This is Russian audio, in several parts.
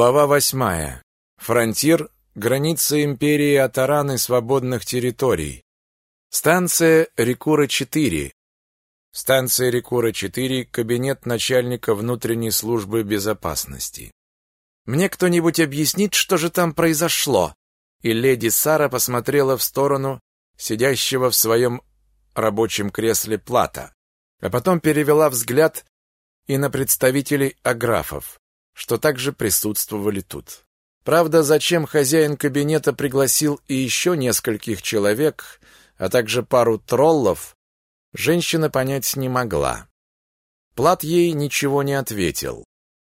Глава восьмая. Фронтир. Граница империи Атаран и свободных территорий. Станция Рекура-4. Станция Рекура-4. Кабинет начальника внутренней службы безопасности. Мне кто-нибудь объяснит, что же там произошло? И леди Сара посмотрела в сторону сидящего в своем рабочем кресле Плата, а потом перевела взгляд и на представителей аграфов что также присутствовали тут. Правда, зачем хозяин кабинета пригласил и еще нескольких человек, а также пару троллов, женщина понять не могла. Плат ей ничего не ответил,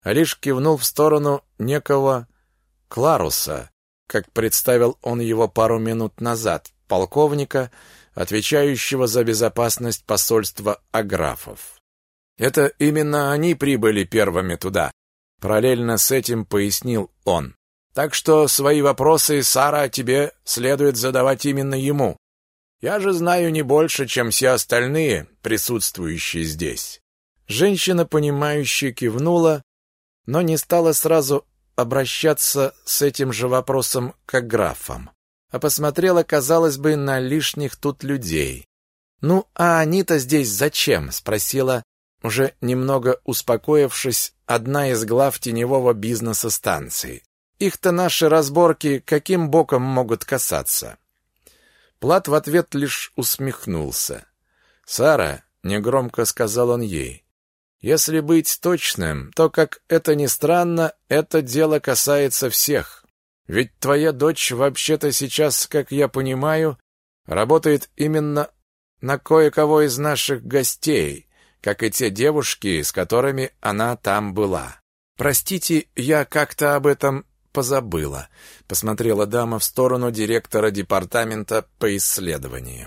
а лишь кивнул в сторону некого Кларуса, как представил он его пару минут назад, полковника, отвечающего за безопасность посольства Аграфов. Это именно они прибыли первыми туда, Параллельно с этим пояснил он. Так что свои вопросы, Сара, тебе следует задавать именно ему. Я же знаю не больше, чем все остальные, присутствующие здесь. Женщина, понимающе кивнула, но не стала сразу обращаться с этим же вопросом к графам, а посмотрела, казалось бы, на лишних тут людей. «Ну, а они-то здесь зачем?» — спросила уже немного успокоившись, одна из глав теневого бизнеса станции. Их-то наши разборки каким боком могут касаться? Плат в ответ лишь усмехнулся. «Сара», — негромко сказал он ей, — «если быть точным, то, как это ни странно, это дело касается всех. Ведь твоя дочь вообще-то сейчас, как я понимаю, работает именно на кое-кого из наших гостей, как и те девушки, с которыми она там была. Простите, я как-то об этом позабыла, посмотрела дама в сторону директора департамента по исследованию.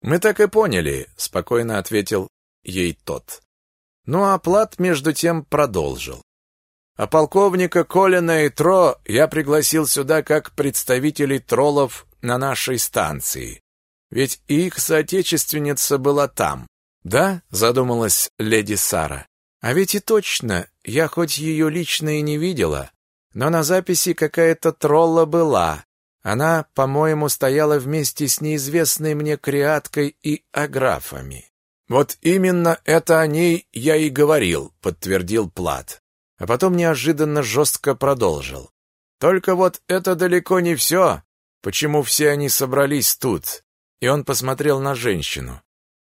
Мы так и поняли, спокойно ответил ей тот. Ну а Плат между тем продолжил. А полковника Колина и Тро я пригласил сюда как представителей троллов на нашей станции. Ведь их соотечественница была там. «Да?» — задумалась леди Сара. «А ведь и точно, я хоть ее лично и не видела, но на записи какая-то тролла была. Она, по-моему, стояла вместе с неизвестной мне креаткой и аграфами». «Вот именно это о ней я и говорил», — подтвердил Плат. А потом неожиданно жестко продолжил. «Только вот это далеко не все, почему все они собрались тут». И он посмотрел на женщину.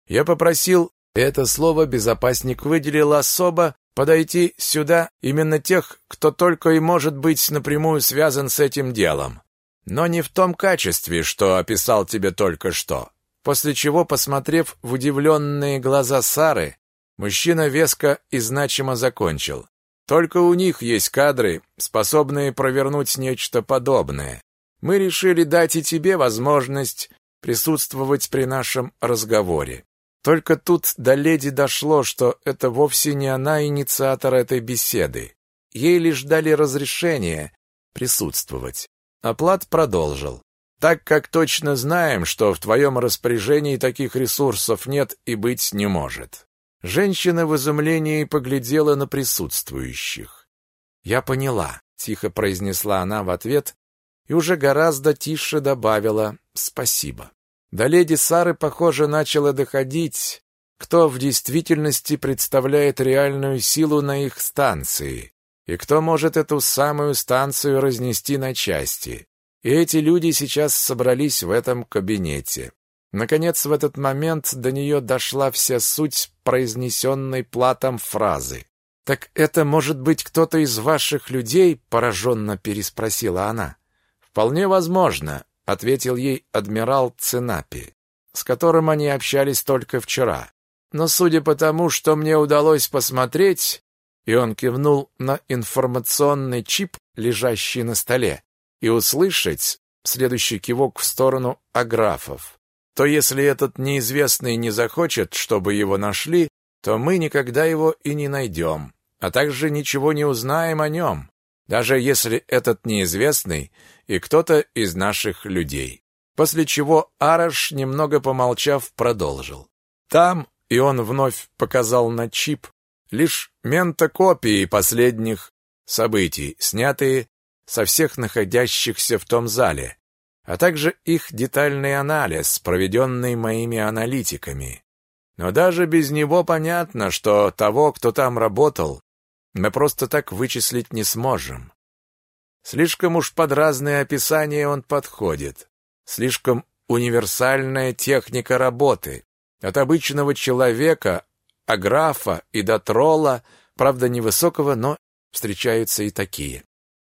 Я попросил, это слово безопасник выделил особо, подойти сюда именно тех, кто только и может быть напрямую связан с этим делом. Но не в том качестве, что описал тебе только что. После чего, посмотрев в удивленные глаза Сары, мужчина веско и значимо закончил. Только у них есть кадры, способные провернуть нечто подобное. Мы решили дать и тебе возможность присутствовать при нашем разговоре. Только тут до леди дошло, что это вовсе не она инициатор этой беседы. Ей лишь дали разрешение присутствовать. Оплат продолжил. Так как точно знаем, что в твоем распоряжении таких ресурсов нет и быть не может. Женщина в изумлении поглядела на присутствующих. «Я поняла», — тихо произнесла она в ответ и уже гораздо тише добавила «спасибо». До леди Сары, похоже, начало доходить, кто в действительности представляет реальную силу на их станции, и кто может эту самую станцию разнести на части. И эти люди сейчас собрались в этом кабинете. Наконец, в этот момент до нее дошла вся суть произнесенной платом фразы. «Так это может быть кто-то из ваших людей?» — пораженно переспросила она. «Вполне возможно ответил ей адмирал Цинапи, с которым они общались только вчера. Но судя по тому, что мне удалось посмотреть, и он кивнул на информационный чип, лежащий на столе, и услышать следующий кивок в сторону аграфов, то если этот неизвестный не захочет, чтобы его нашли, то мы никогда его и не найдем, а также ничего не узнаем о нем, даже если этот неизвестный и кто-то из наших людей. После чего Араш, немного помолчав, продолжил. Там, и он вновь показал на чип, лишь ментокопии последних событий, снятые со всех находящихся в том зале, а также их детальный анализ, проведенный моими аналитиками. Но даже без него понятно, что того, кто там работал, мы просто так вычислить не сможем. Слишком уж под разные описания он подходит. Слишком универсальная техника работы. От обычного человека, аграфа и до тролла, правда невысокого, но встречаются и такие.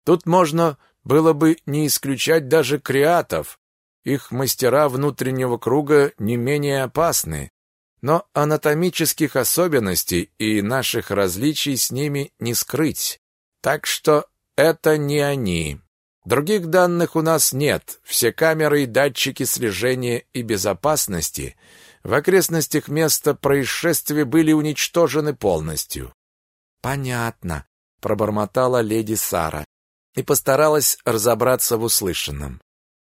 Тут можно было бы не исключать даже креатов. Их мастера внутреннего круга не менее опасны, но анатомических особенностей и наших различий с ними не скрыть. Так что это не они. Других данных у нас нет. Все камеры и датчики слежения и безопасности в окрестностях места происшествия были уничтожены полностью. Понятно, пробормотала леди Сара и постаралась разобраться в услышанном.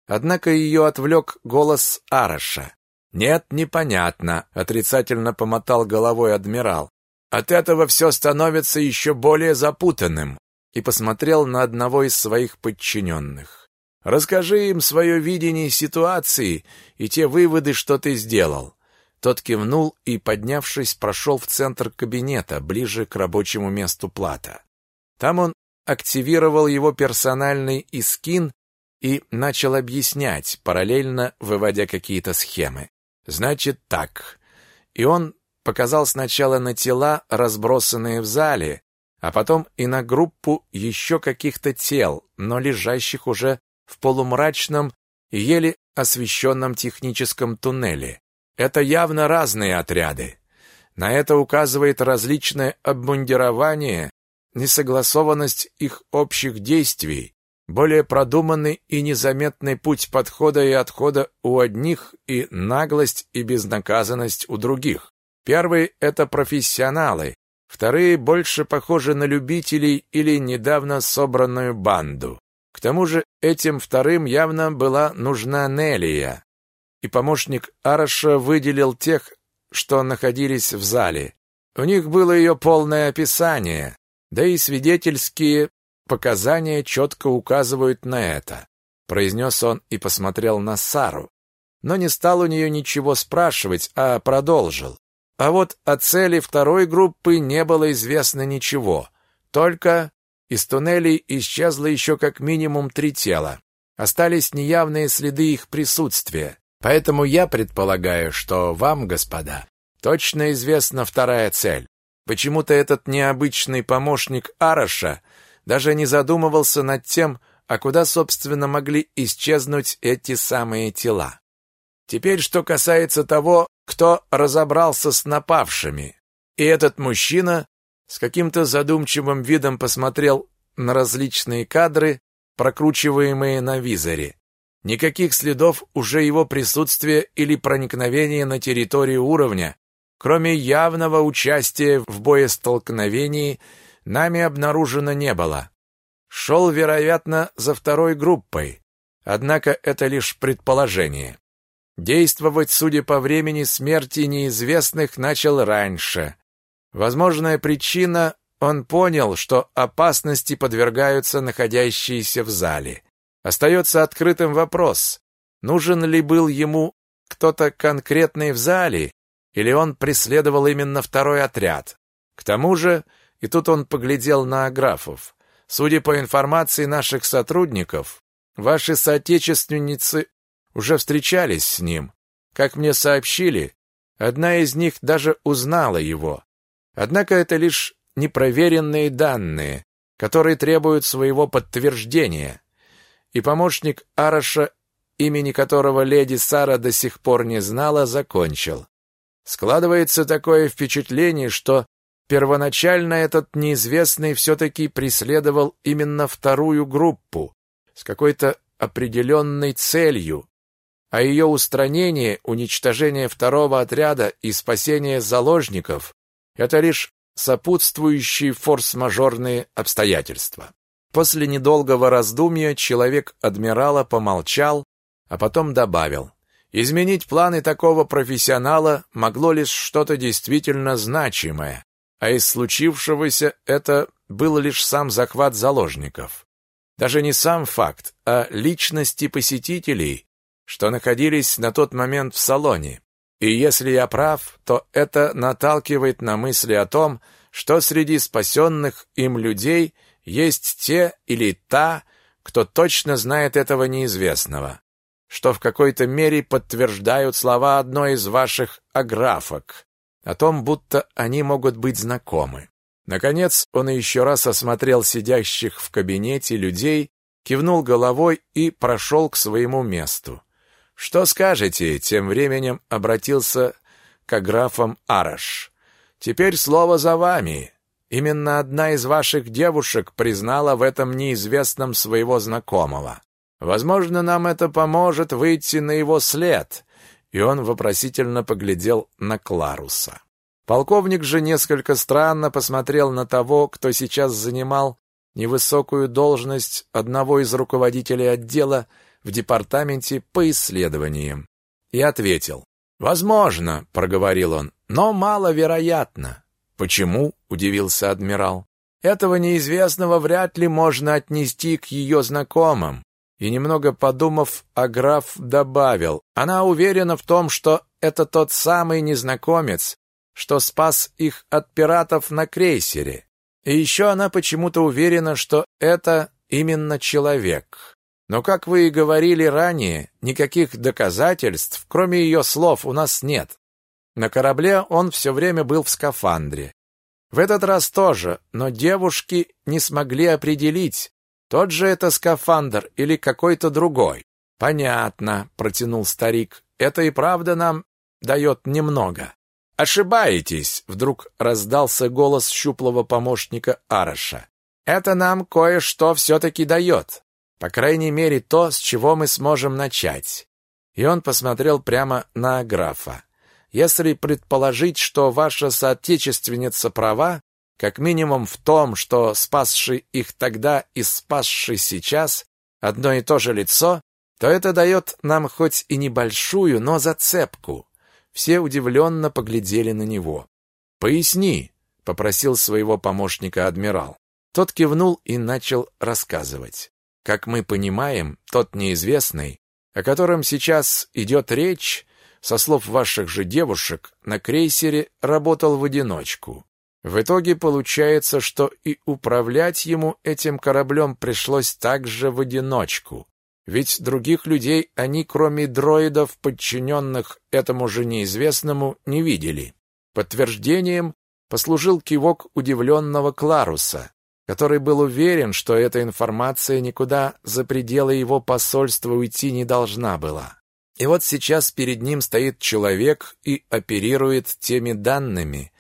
Однако ее отвлек голос Араша. «Нет, непонятно», — отрицательно помотал головой адмирал. «От этого все становится еще более запутанным», и посмотрел на одного из своих подчиненных. «Расскажи им свое видение ситуации и те выводы, что ты сделал». Тот кивнул и, поднявшись, прошел в центр кабинета, ближе к рабочему месту Плата. Там он активировал его персональный искин и начал объяснять, параллельно выводя какие-то схемы. Значит так. И он показал сначала на тела, разбросанные в зале, а потом и на группу еще каких-то тел, но лежащих уже в полумрачном еле освещенном техническом туннеле. Это явно разные отряды. На это указывает различное обмундирование, несогласованность их общих действий, более продуманный и незаметный путь подхода и отхода у одних и наглость и безнаказанность у других. Первые — это профессионалы, вторые больше похожи на любителей или недавно собранную банду. К тому же этим вторым явно была нужна Нелия, и помощник Араша выделил тех, что находились в зале. У них было ее полное описание, да и свидетельские Показания четко указывают на это, произнес он и посмотрел на Сару, но не стал у нее ничего спрашивать, а продолжил. А вот о цели второй группы не было известно ничего, только из туннелей исчезло еще как минимум три тела. Остались неявные следы их присутствия. Поэтому я предполагаю, что вам, господа, точно известна вторая цель. Почему-то этот необычный помощник Араша даже не задумывался над тем, а куда, собственно, могли исчезнуть эти самые тела. Теперь, что касается того, кто разобрался с напавшими. И этот мужчина с каким-то задумчивым видом посмотрел на различные кадры, прокручиваемые на визоре. Никаких следов уже его присутствия или проникновения на территорию уровня, кроме явного участия в боестолкновении нами обнаружено не было. Шел, вероятно, за второй группой, однако это лишь предположение. Действовать, судя по времени смерти неизвестных, начал раньше. Возможная причина — он понял, что опасности подвергаются находящиеся в зале. Остается открытым вопрос, нужен ли был ему кто-то конкретный в зале, или он преследовал именно второй отряд. К тому же и тут он поглядел на Аграфов. Судя по информации наших сотрудников, ваши соотечественницы уже встречались с ним. Как мне сообщили, одна из них даже узнала его. Однако это лишь непроверенные данные, которые требуют своего подтверждения. И помощник Араша, имени которого леди Сара до сих пор не знала, закончил. Складывается такое впечатление, что Первоначально этот неизвестный все-таки преследовал именно вторую группу с какой-то определенной целью, а ее устранение, уничтожение второго отряда и спасение заложников – это лишь сопутствующие форс-мажорные обстоятельства. После недолгого раздумья человек адмирала помолчал, а потом добавил. Изменить планы такого профессионала могло лишь что-то действительно значимое, а из случившегося это был лишь сам захват заложников. Даже не сам факт, а личности посетителей, что находились на тот момент в салоне. И если я прав, то это наталкивает на мысли о том, что среди спасенных им людей есть те или та, кто точно знает этого неизвестного, что в какой-то мере подтверждают слова одной из ваших аграфок о том, будто они могут быть знакомы. Наконец он еще раз осмотрел сидящих в кабинете людей, кивнул головой и прошел к своему месту. «Что скажете?» — тем временем обратился к графам Араш. «Теперь слово за вами. Именно одна из ваших девушек признала в этом неизвестном своего знакомого. Возможно, нам это поможет выйти на его след». И он вопросительно поглядел на Кларуса. Полковник же несколько странно посмотрел на того, кто сейчас занимал невысокую должность одного из руководителей отдела в департаменте по исследованиям. И ответил. «Возможно», — проговорил он, — «но маловероятно». «Почему?» — удивился адмирал. «Этого неизвестного вряд ли можно отнести к ее знакомым». И немного подумав, Аграф добавил, она уверена в том, что это тот самый незнакомец, что спас их от пиратов на крейсере. И еще она почему-то уверена, что это именно человек. Но, как вы и говорили ранее, никаких доказательств, кроме ее слов, у нас нет. На корабле он все время был в скафандре. В этот раз тоже, но девушки не смогли определить, тот же это скафандр или какой-то другой. Понятно, протянул старик. Это и правда нам дает немного. Ошибаетесь, вдруг раздался голос щуплого помощника Араша. Это нам кое-что все-таки дает. По крайней мере, то, с чего мы сможем начать. И он посмотрел прямо на графа. Если предположить, что ваша соотечественница права, как минимум в том, что спасший их тогда и спасший сейчас одно и то же лицо, то это дает нам хоть и небольшую, но зацепку. Все удивленно поглядели на него. «Поясни», — попросил своего помощника адмирал. Тот кивнул и начал рассказывать. Как мы понимаем, тот неизвестный, о котором сейчас идет речь, со слов ваших же девушек, на крейсере работал в одиночку. В итоге получается, что и управлять ему этим кораблем пришлось также в одиночку. Ведь других людей они, кроме дроидов, подчиненных этому же неизвестному, не видели. Подтверждением послужил кивок удивленного Кларуса, который был уверен, что эта информация никуда за пределы его посольства уйти не должна была. И вот сейчас перед ним стоит человек и оперирует теми данными,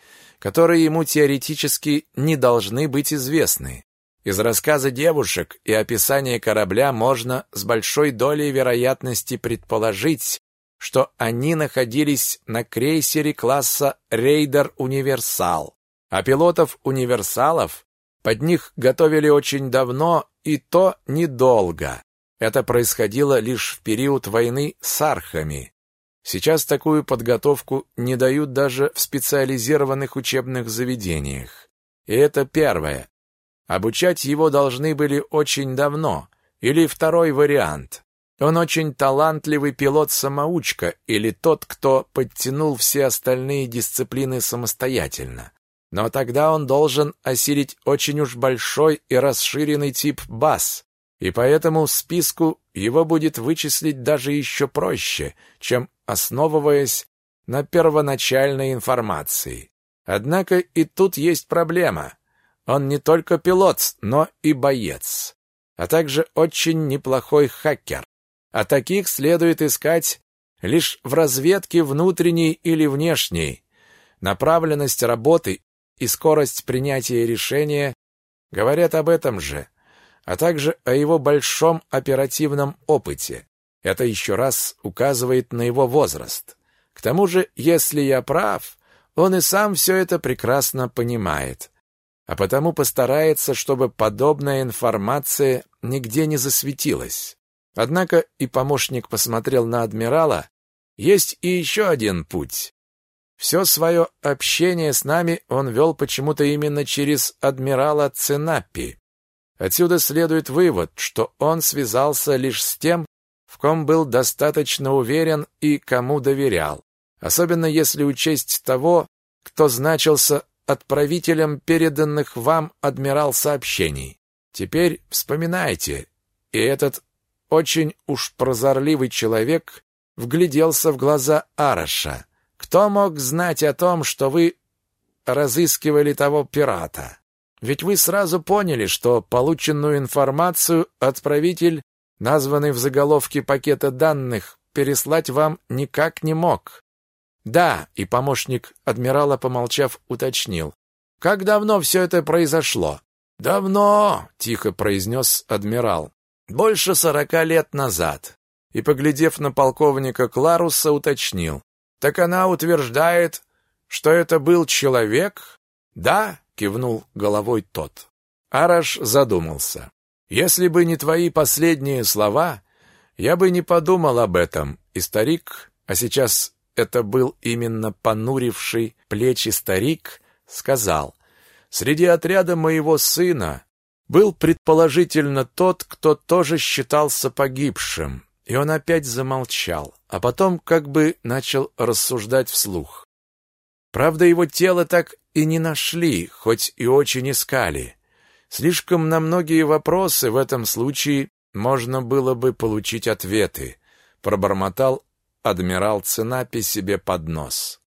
которые ему теоретически не должны быть известны. Из рассказа девушек и описания корабля можно с большой долей вероятности предположить, что они находились на крейсере класса «Рейдер Универсал», а пилотов «Универсалов» Под них готовили очень давно, и то недолго. Это происходило лишь в период войны с архами. Сейчас такую подготовку не дают даже в специализированных учебных заведениях. И это первое. Обучать его должны были очень давно. Или второй вариант. Он очень талантливый пилот-самоучка или тот, кто подтянул все остальные дисциплины самостоятельно. Но тогда он должен осилить очень уж большой и расширенный тип баз, и поэтому списку его будет вычислить даже еще проще, чем основываясь на первоначальной информации. Однако и тут есть проблема. Он не только пилот, но и боец, а также очень неплохой хакер. А таких следует искать лишь в разведке внутренней или внешней. Направленность работы и скорость принятия решения говорят об этом же, а также о его большом оперативном опыте. Это еще раз указывает на его возраст. К тому же, если я прав, он и сам все это прекрасно понимает, а потому постарается, чтобы подобная информация нигде не засветилась. Однако и помощник посмотрел на адмирала, есть и еще один путь. Все свое общение с нами он вел почему-то именно через адмирала Ценапи. Отсюда следует вывод, что он связался лишь с тем, в ком был достаточно уверен и кому доверял, особенно если учесть того, кто значился отправителем переданных вам адмирал сообщений. Теперь вспоминайте, и этот очень уж прозорливый человек вгляделся в глаза Араша. Кто мог знать о том, что вы разыскивали того пирата? Ведь вы сразу поняли, что полученную информацию отправитель, названный в заголовке пакета данных, переслать вам никак не мог. Да, и помощник адмирала, помолчав, уточнил. Как давно все это произошло? Давно, тихо произнес адмирал. Больше сорока лет назад. И, поглядев на полковника Кларуса, уточнил. Так она утверждает, что это был человек? Да, кивнул головой тот. Араш задумался. Если бы не твои последние слова, я бы не подумал об этом. И старик, а сейчас это был именно понуривший плечи старик, сказал: "Среди отряда моего сына был предположительно тот, кто тоже считался погибшим". И он опять замолчал, а потом как бы начал рассуждать вслух. Правда, его тело так и не нашли, хоть и очень искали. Слишком на многие вопросы в этом случае можно было бы получить ответы, пробормотал адмирал Ценапи себе под нос.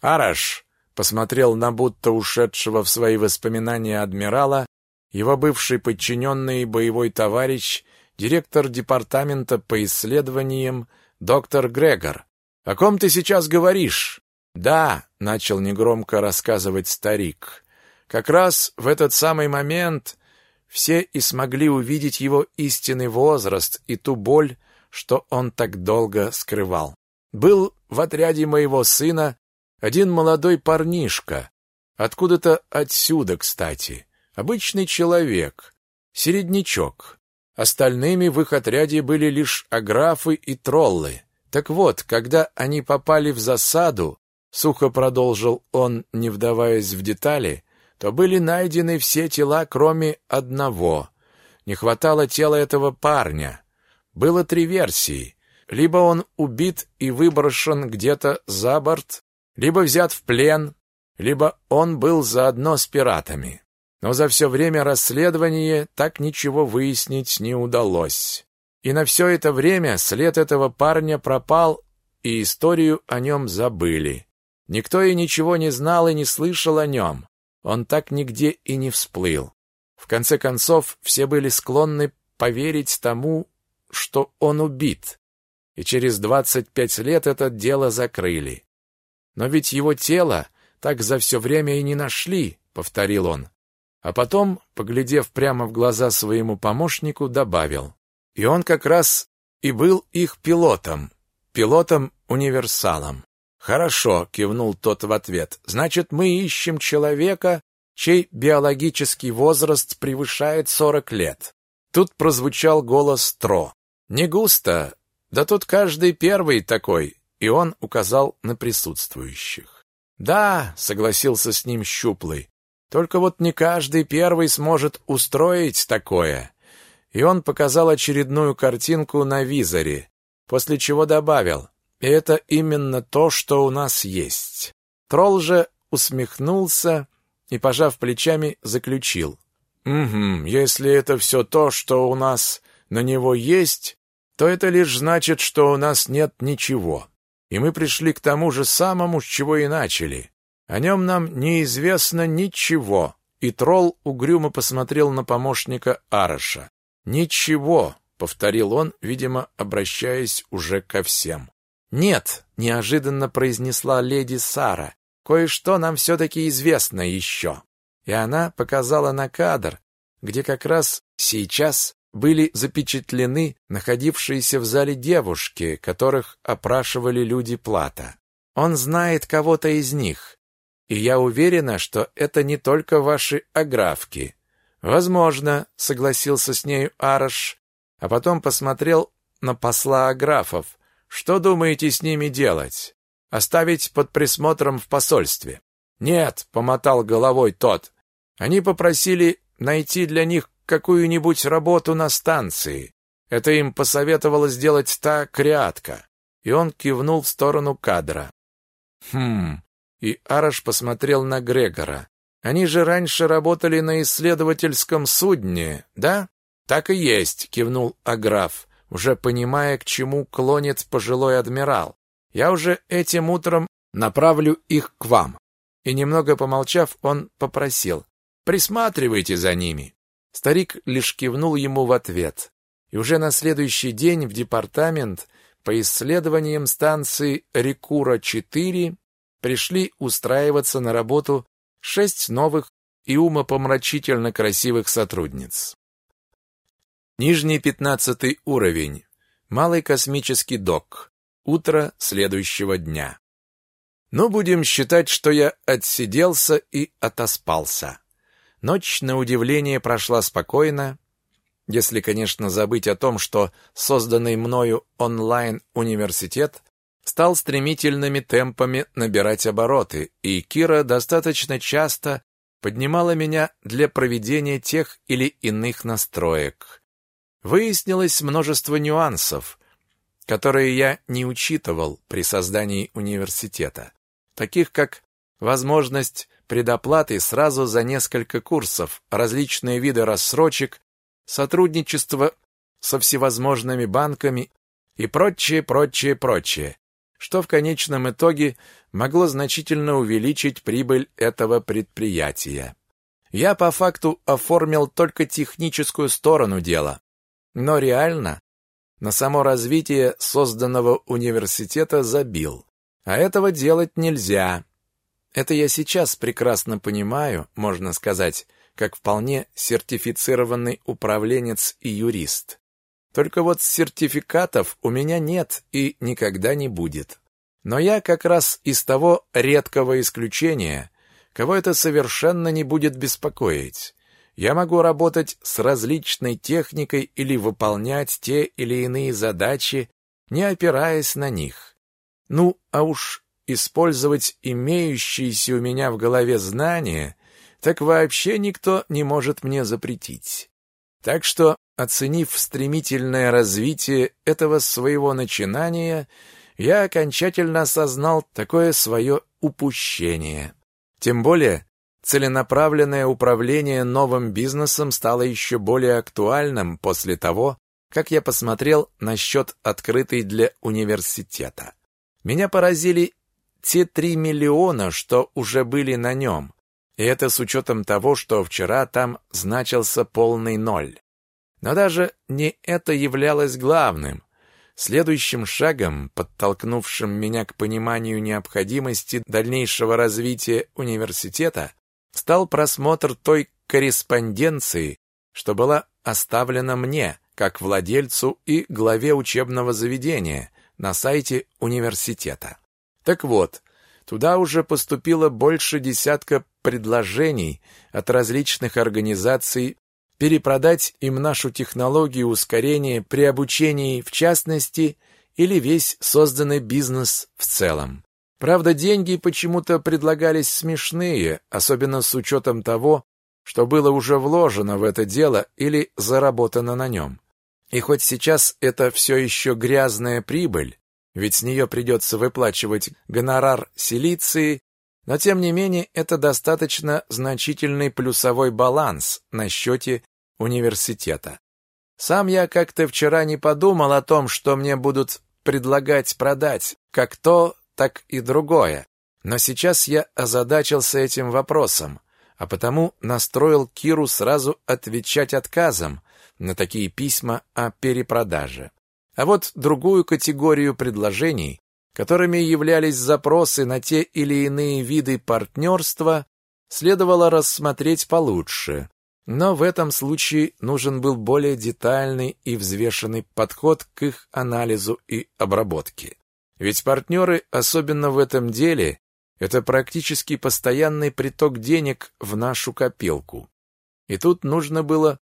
Араш посмотрел на будто ушедшего в свои воспоминания адмирала, его бывший подчиненный и боевой товарищ, директор департамента по исследованиям доктор Грегор. О ком ты сейчас говоришь? Да, начал негромко рассказывать старик. Как раз в этот самый момент все и смогли увидеть его истинный возраст и ту боль, что он так долго скрывал. Был в отряде моего сына один молодой парнишка, откуда-то отсюда, кстати, обычный человек, середнячок. Остальными в их отряде были лишь аграфы и троллы. Так вот, когда они попали в засаду, сухо продолжил он, не вдаваясь в детали, то были найдены все тела, кроме одного. Не хватало тела этого парня. Было три версии. Либо он убит и выброшен где-то за борт, либо взят в плен, либо он был заодно с пиратами. Но за все время расследования так ничего выяснить не удалось. И на все это время след этого парня пропал, и историю о нем забыли. Никто и ничего не знал и не слышал о нем. Он так нигде и не всплыл. В конце концов, все были склонны поверить тому, что он убит, и через двадцать пять лет это дело закрыли. Но ведь его тело так за все время и не нашли, повторил он. А потом, поглядев прямо в глаза своему помощнику, добавил: "И он как раз и был их пилотом, пилотом-универсалом". "Хорошо", кивнул тот в ответ. "Значит, мы ищем человека, чей биологический возраст превышает сорок лет". Тут прозвучал голос Тро. Не густо, да тут каждый первый такой, и он указал на присутствующих. Да, согласился с ним щуплый. Только вот не каждый первый сможет устроить такое. И он показал очередную картинку на визоре, после чего добавил: "И это именно то, что у нас есть". Тролл же усмехнулся и, пожав плечами, заключил: "Угу, если это все то, что у нас на него есть, то это лишь значит, что у нас нет ничего. И мы пришли к тому же самому, с чего и начали. О нем нам неизвестно ничего. И тролл угрюмо посмотрел на помощника Араша. Ничего, повторил он, видимо, обращаясь уже ко всем. Нет, неожиданно произнесла леди Сара. Кое-что нам все таки известно еще. И она показала на кадр, где как раз сейчас были запечатлены находившиеся в зале девушки, которых опрашивали люди Плата. Он знает кого-то из них, и я уверена, что это не только ваши аграфки. Возможно, согласился с нею Араш, а потом посмотрел на посла аграфов. Что думаете с ними делать? Оставить под присмотром в посольстве. Нет, помотал головой тот. Они попросили найти для них какую-нибудь работу на станции. Это им посоветовала сделать та крятка. И он кивнул в сторону кадра. Хм. И Араш посмотрел на Грегора. Они же раньше работали на исследовательском судне, да? Так и есть, кивнул Аграф, уже понимая, к чему клонит пожилой адмирал. Я уже этим утром направлю их к вам. И немного помолчав, он попросил: "Присматривайте за ними". Старик лишь кивнул ему в ответ. И уже на следующий день в департамент по исследованиям станции Рекура-4 пришли устраиваться на работу шесть новых и умопомрачительно красивых сотрудниц. Нижний пятнадцатый уровень. Малый космический док. Утро следующего дня. Ну, будем считать, что я отсиделся и отоспался. Ночь, на удивление, прошла спокойно, если, конечно, забыть о том, что созданный мною онлайн-университет стал стремительными темпами набирать обороты, и Кира достаточно часто поднимала меня для проведения тех или иных настроек. Выяснилось множество нюансов, которые я не учитывал при создании университета, таких как возможность предоплаты сразу за несколько курсов, различные виды рассрочек, сотрудничество со всевозможными банками и прочее, прочее, прочее что в конечном итоге могло значительно увеличить прибыль этого предприятия. Я по факту оформил только техническую сторону дела, но реально на само развитие созданного университета забил. А этого делать нельзя. Это я сейчас прекрасно понимаю, можно сказать, как вполне сертифицированный управленец и юрист. Только вот сертификатов у меня нет и никогда не будет. Но я как раз из того редкого исключения, кого это совершенно не будет беспокоить. Я могу работать с различной техникой или выполнять те или иные задачи, не опираясь на них. Ну, а уж использовать имеющиеся у меня в голове знания, так вообще никто не может мне запретить. Так что Оценив стремительное развитие этого своего начинания, я окончательно осознал такое свое упущение. Тем более, целенаправленное управление новым бизнесом стало еще более актуальным после того, как я посмотрел на счет, открытый для университета. Меня поразили те три миллиона, что уже были на нем, и это с учетом того, что вчера там значился полный ноль. Но даже не это являлось главным. Следующим шагом, подтолкнувшим меня к пониманию необходимости дальнейшего развития университета, стал просмотр той корреспонденции, что была оставлена мне, как владельцу и главе учебного заведения, на сайте университета. Так вот, туда уже поступило больше десятка предложений от различных организаций перепродать им нашу технологию ускорения при обучении в частности или весь созданный бизнес в целом. Правда, деньги почему-то предлагались смешные, особенно с учетом того, что было уже вложено в это дело или заработано на нем. И хоть сейчас это все еще грязная прибыль, ведь с нее придется выплачивать гонорар силиции, но тем не менее это достаточно значительный плюсовой баланс на счете университета. Сам я как-то вчера не подумал о том, что мне будут предлагать продать, как то, так и другое. Но сейчас я озадачился этим вопросом, а потому настроил Киру сразу отвечать отказом на такие письма о перепродаже. А вот другую категорию предложений, которыми являлись запросы на те или иные виды партнерства, следовало рассмотреть получше. Но в этом случае нужен был более детальный и взвешенный подход к их анализу и обработке. Ведь партнеры, особенно в этом деле, это практически постоянный приток денег в нашу копилку. И тут нужно было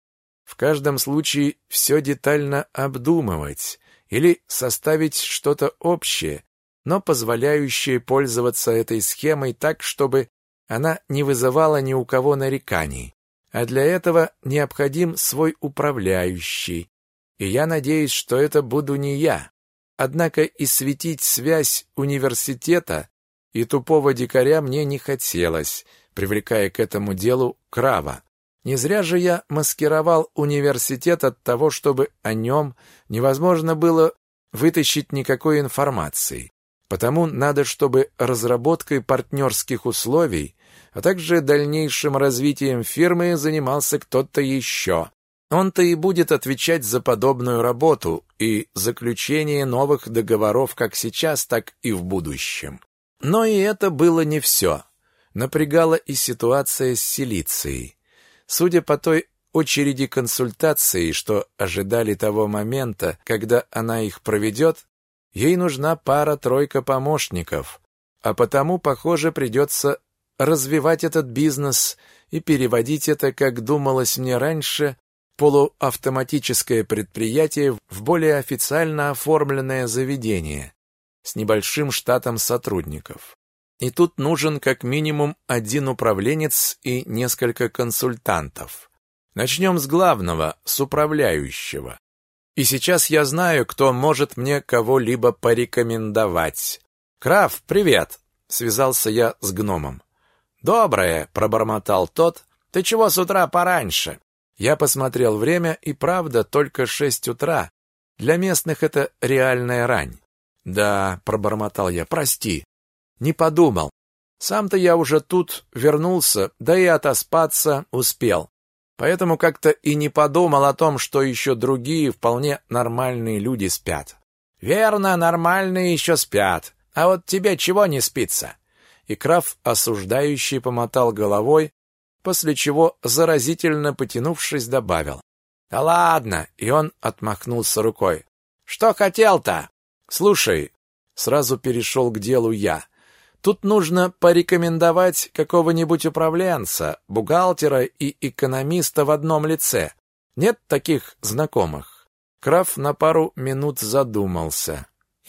в каждом случае все детально обдумывать или составить что-то общее, но позволяющее пользоваться этой схемой так, чтобы она не вызывала ни у кого нареканий. А для этого необходим свой управляющий. И я надеюсь, что это буду не я. Однако и светить связь университета и тупого дикаря мне не хотелось, привлекая к этому делу Крава. Не зря же я маскировал университет от того, чтобы о нем невозможно было вытащить никакой информации. Потому надо, чтобы разработкой партнерских условий, а также дальнейшим развитием фирмы занимался кто-то еще. Он-то и будет отвечать за подобную работу и заключение новых договоров как сейчас, так и в будущем. Но и это было не все. Напрягала и ситуация с Силицией. Судя по той очереди консультаций, что ожидали того момента, когда она их проведет, ей нужна пара-тройка помощников, а потому, похоже, придется развивать этот бизнес и переводить это, как думалось мне раньше, полуавтоматическое предприятие в более официально оформленное заведение с небольшим штатом сотрудников. И тут нужен как минимум один управленец и несколько консультантов. Начнем с главного, с управляющего. И сейчас я знаю, кто может мне кого-либо порекомендовать. «Краф, привет!» — связался я с гномом. «Доброе!» — пробормотал тот. «Ты чего с утра пораньше?» Я посмотрел время, и правда, только шесть утра. Для местных это реальная рань. «Да», — пробормотал я, — «прости». Не подумал. Сам-то я уже тут вернулся, да и отоспаться успел. Поэтому как-то и не подумал о том, что еще другие вполне нормальные люди спят. Верно, нормальные еще спят. А вот тебе чего не спится? И Краф осуждающий помотал головой, после чего заразительно потянувшись добавил: "Да ладно", и он отмахнулся рукой. "Что хотел-то? Слушай, сразу перешел к делу я. Тут нужно порекомендовать какого-нибудь управленца, бухгалтера и экономиста в одном лице. Нет таких знакомых. Краф на пару минут задумался.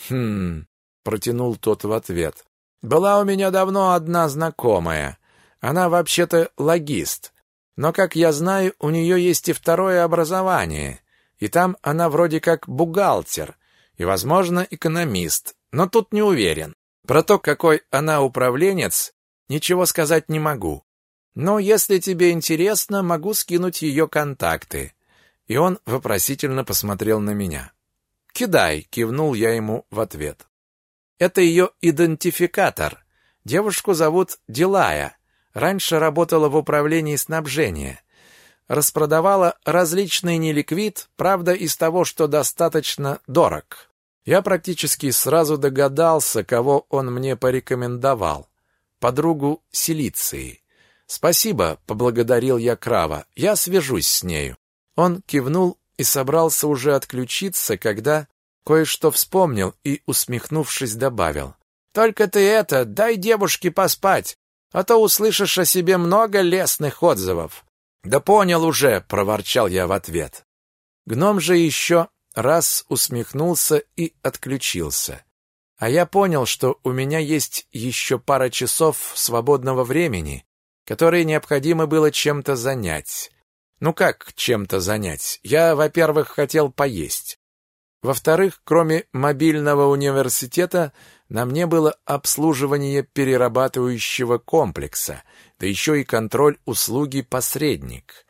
Хм, протянул тот в ответ. Была у меня давно одна знакомая. Она вообще-то логист. Но, как я знаю, у нее есть и второе образование. И там она вроде как бухгалтер и, возможно, экономист. Но тут не уверен. Про то, какой она управленец, ничего сказать не могу. Но если тебе интересно, могу скинуть ее контакты. И он вопросительно посмотрел на меня. «Кидай», — кивнул я ему в ответ. «Это ее идентификатор. Девушку зовут Дилая. Раньше работала в управлении снабжения. Распродавала различный неликвид, правда, из того, что достаточно дорог. Я практически сразу догадался, кого он мне порекомендовал. Подругу Силиции. «Спасибо», — поблагодарил я Крава. «Я свяжусь с нею». Он кивнул и собрался уже отключиться, когда кое-что вспомнил и, усмехнувшись, добавил. «Только ты это, дай девушке поспать, а то услышишь о себе много лестных отзывов». «Да понял уже», — проворчал я в ответ. Гном же еще раз усмехнулся и отключился. А я понял, что у меня есть еще пара часов свободного времени, которые необходимо было чем-то занять. Ну как чем-то занять? Я, во-первых, хотел поесть. Во-вторых, кроме мобильного университета, на мне было обслуживание перерабатывающего комплекса, да еще и контроль услуги посредник.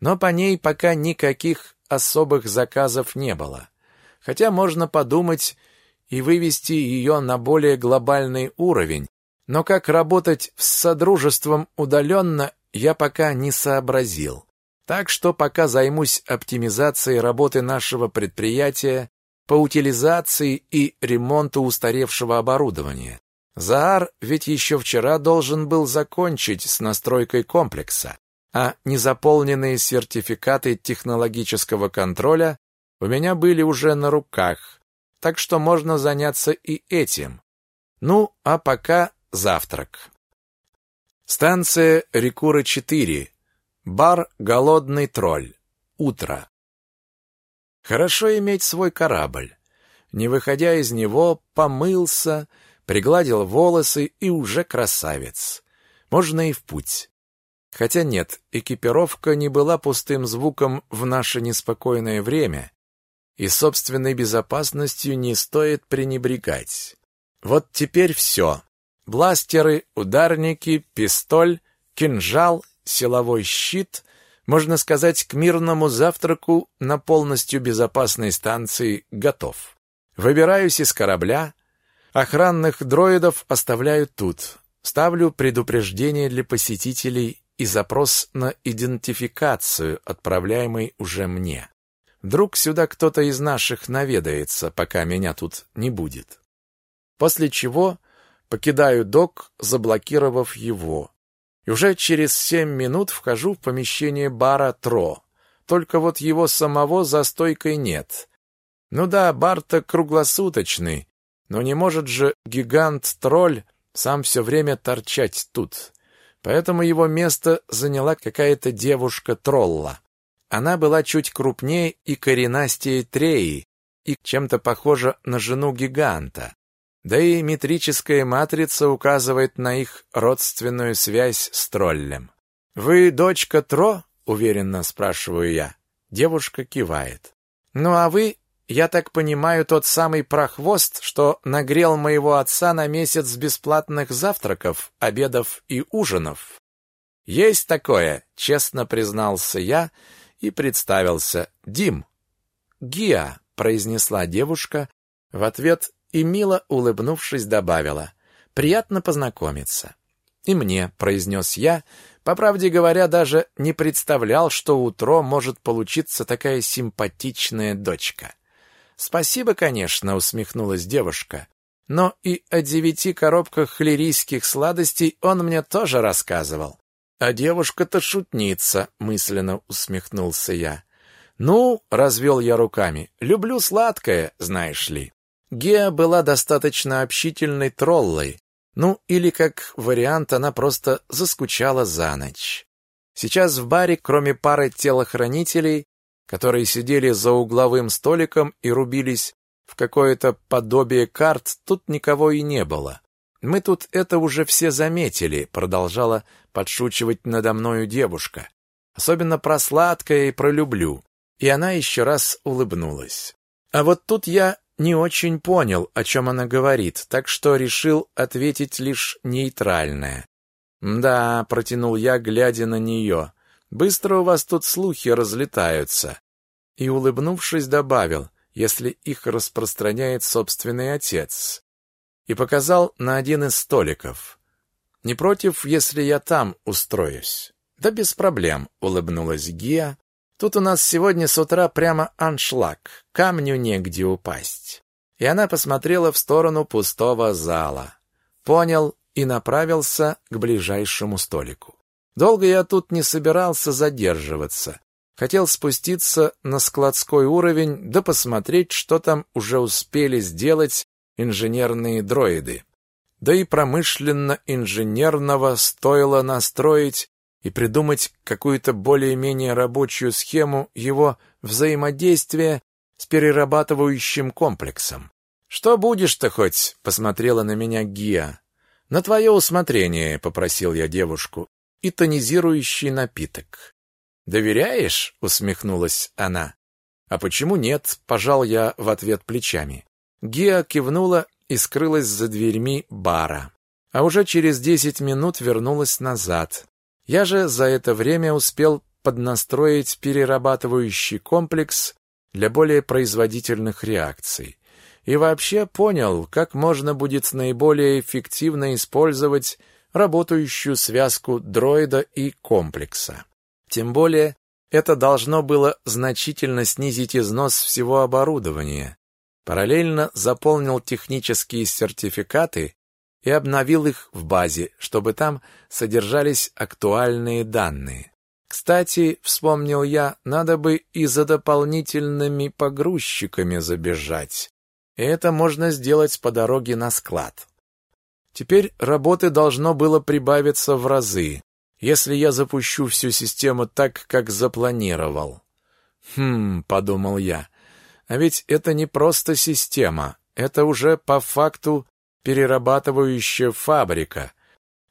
Но по ней пока никаких особых заказов не было. Хотя можно подумать и вывести ее на более глобальный уровень, но как работать с содружеством удаленно, я пока не сообразил. Так что пока займусь оптимизацией работы нашего предприятия по утилизации и ремонту устаревшего оборудования. Заар ведь еще вчера должен был закончить с настройкой комплекса а незаполненные сертификаты технологического контроля у меня были уже на руках, так что можно заняться и этим. Ну, а пока завтрак. Станция Рекура-4. Бар «Голодный тролль». Утро. Хорошо иметь свой корабль. Не выходя из него, помылся, пригладил волосы и уже красавец. Можно и в путь. Хотя нет, экипировка не была пустым звуком в наше неспокойное время, и собственной безопасностью не стоит пренебрегать. Вот теперь все. Бластеры, ударники, пистоль, кинжал, силовой щит, можно сказать, к мирному завтраку на полностью безопасной станции готов. Выбираюсь из корабля, охранных дроидов оставляю тут. Ставлю предупреждение для посетителей и запрос на идентификацию, отправляемый уже мне. Вдруг сюда кто-то из наших наведается, пока меня тут не будет. После чего покидаю док, заблокировав его. И уже через семь минут вхожу в помещение бара Тро. Только вот его самого за стойкой нет. Ну да, бар-то круглосуточный, но не может же гигант-тролль сам все время торчать тут. Поэтому его место заняла какая-то девушка-тролла. Она была чуть крупнее и коренастее Треи, и чем-то похожа на жену гиганта. Да и метрическая матрица указывает на их родственную связь с троллем. «Вы дочка Тро?» — уверенно спрашиваю я. Девушка кивает. «Ну а вы, я так понимаю, тот самый прохвост, что нагрел моего отца на месяц бесплатных завтраков, обедов и ужинов?» «Есть такое», — честно признался я, — и представился Дим. «Гиа», — произнесла девушка, в ответ и, мило улыбнувшись, добавила «Приятно познакомиться». «И мне», — произнес я, по правде говоря, даже не представлял, что утро может получиться такая симпатичная дочка. «Спасибо, конечно», — усмехнулась девушка. «Но и о девяти коробках хлерийских сладостей он мне тоже рассказывал. А девушка-то шутница, мысленно усмехнулся я. Ну, развел я руками. Люблю сладкое, знаешь ли. Геа была достаточно общительной троллой. Ну, или как вариант, она просто заскучала за ночь. Сейчас в баре, кроме пары телохранителей, которые сидели за угловым столиком и рубились в какое-то подобие карт, тут никого и не было. Мы тут это уже все заметили, продолжала подшучивать надо мною девушка. Особенно про сладкое и про люблю. И она еще раз улыбнулась. А вот тут я не очень понял, о чем она говорит, так что решил ответить лишь нейтральное. «Да», — протянул я, глядя на нее, — «быстро у вас тут слухи разлетаются». И, улыбнувшись, добавил, если их распространяет собственный отец. И показал на один из столиков. Не против, если я там устроюсь? Да без проблем, улыбнулась Гия. Тут у нас сегодня с утра прямо аншлаг. Камню негде упасть. И она посмотрела в сторону пустого зала. Понял и направился к ближайшему столику. Долго я тут не собирался задерживаться. Хотел спуститься на складской уровень, да посмотреть, что там уже успели сделать инженерные дроиды да и промышленно-инженерного стоило настроить и придумать какую-то более-менее рабочую схему его взаимодействия с перерабатывающим комплексом. «Что будешь-то хоть?» — посмотрела на меня Гия. «На твое усмотрение», — попросил я девушку, — «и тонизирующий напиток». «Доверяешь?» — усмехнулась она. «А почему нет?» — пожал я в ответ плечами. Гия кивнула и скрылась за дверьми бара. А уже через десять минут вернулась назад. Я же за это время успел поднастроить перерабатывающий комплекс для более производительных реакций. И вообще понял, как можно будет наиболее эффективно использовать работающую связку дроида и комплекса. Тем более, это должно было значительно снизить износ всего оборудования, Параллельно заполнил технические сертификаты и обновил их в базе, чтобы там содержались актуальные данные. Кстати, вспомнил я, надо бы и за дополнительными погрузчиками забежать. И это можно сделать по дороге на склад. Теперь работы должно было прибавиться в разы, если я запущу всю систему так, как запланировал. Хм, подумал я. А ведь это не просто система, это уже по факту перерабатывающая фабрика,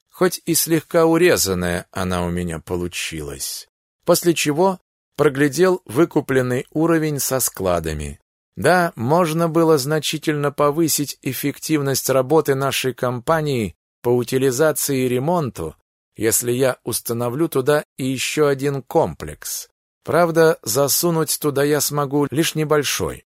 хоть и слегка урезанная она у меня получилась. После чего проглядел выкупленный уровень со складами. Да, можно было значительно повысить эффективность работы нашей компании по утилизации и ремонту, если я установлю туда и еще один комплекс. Правда, засунуть туда я смогу лишь небольшой.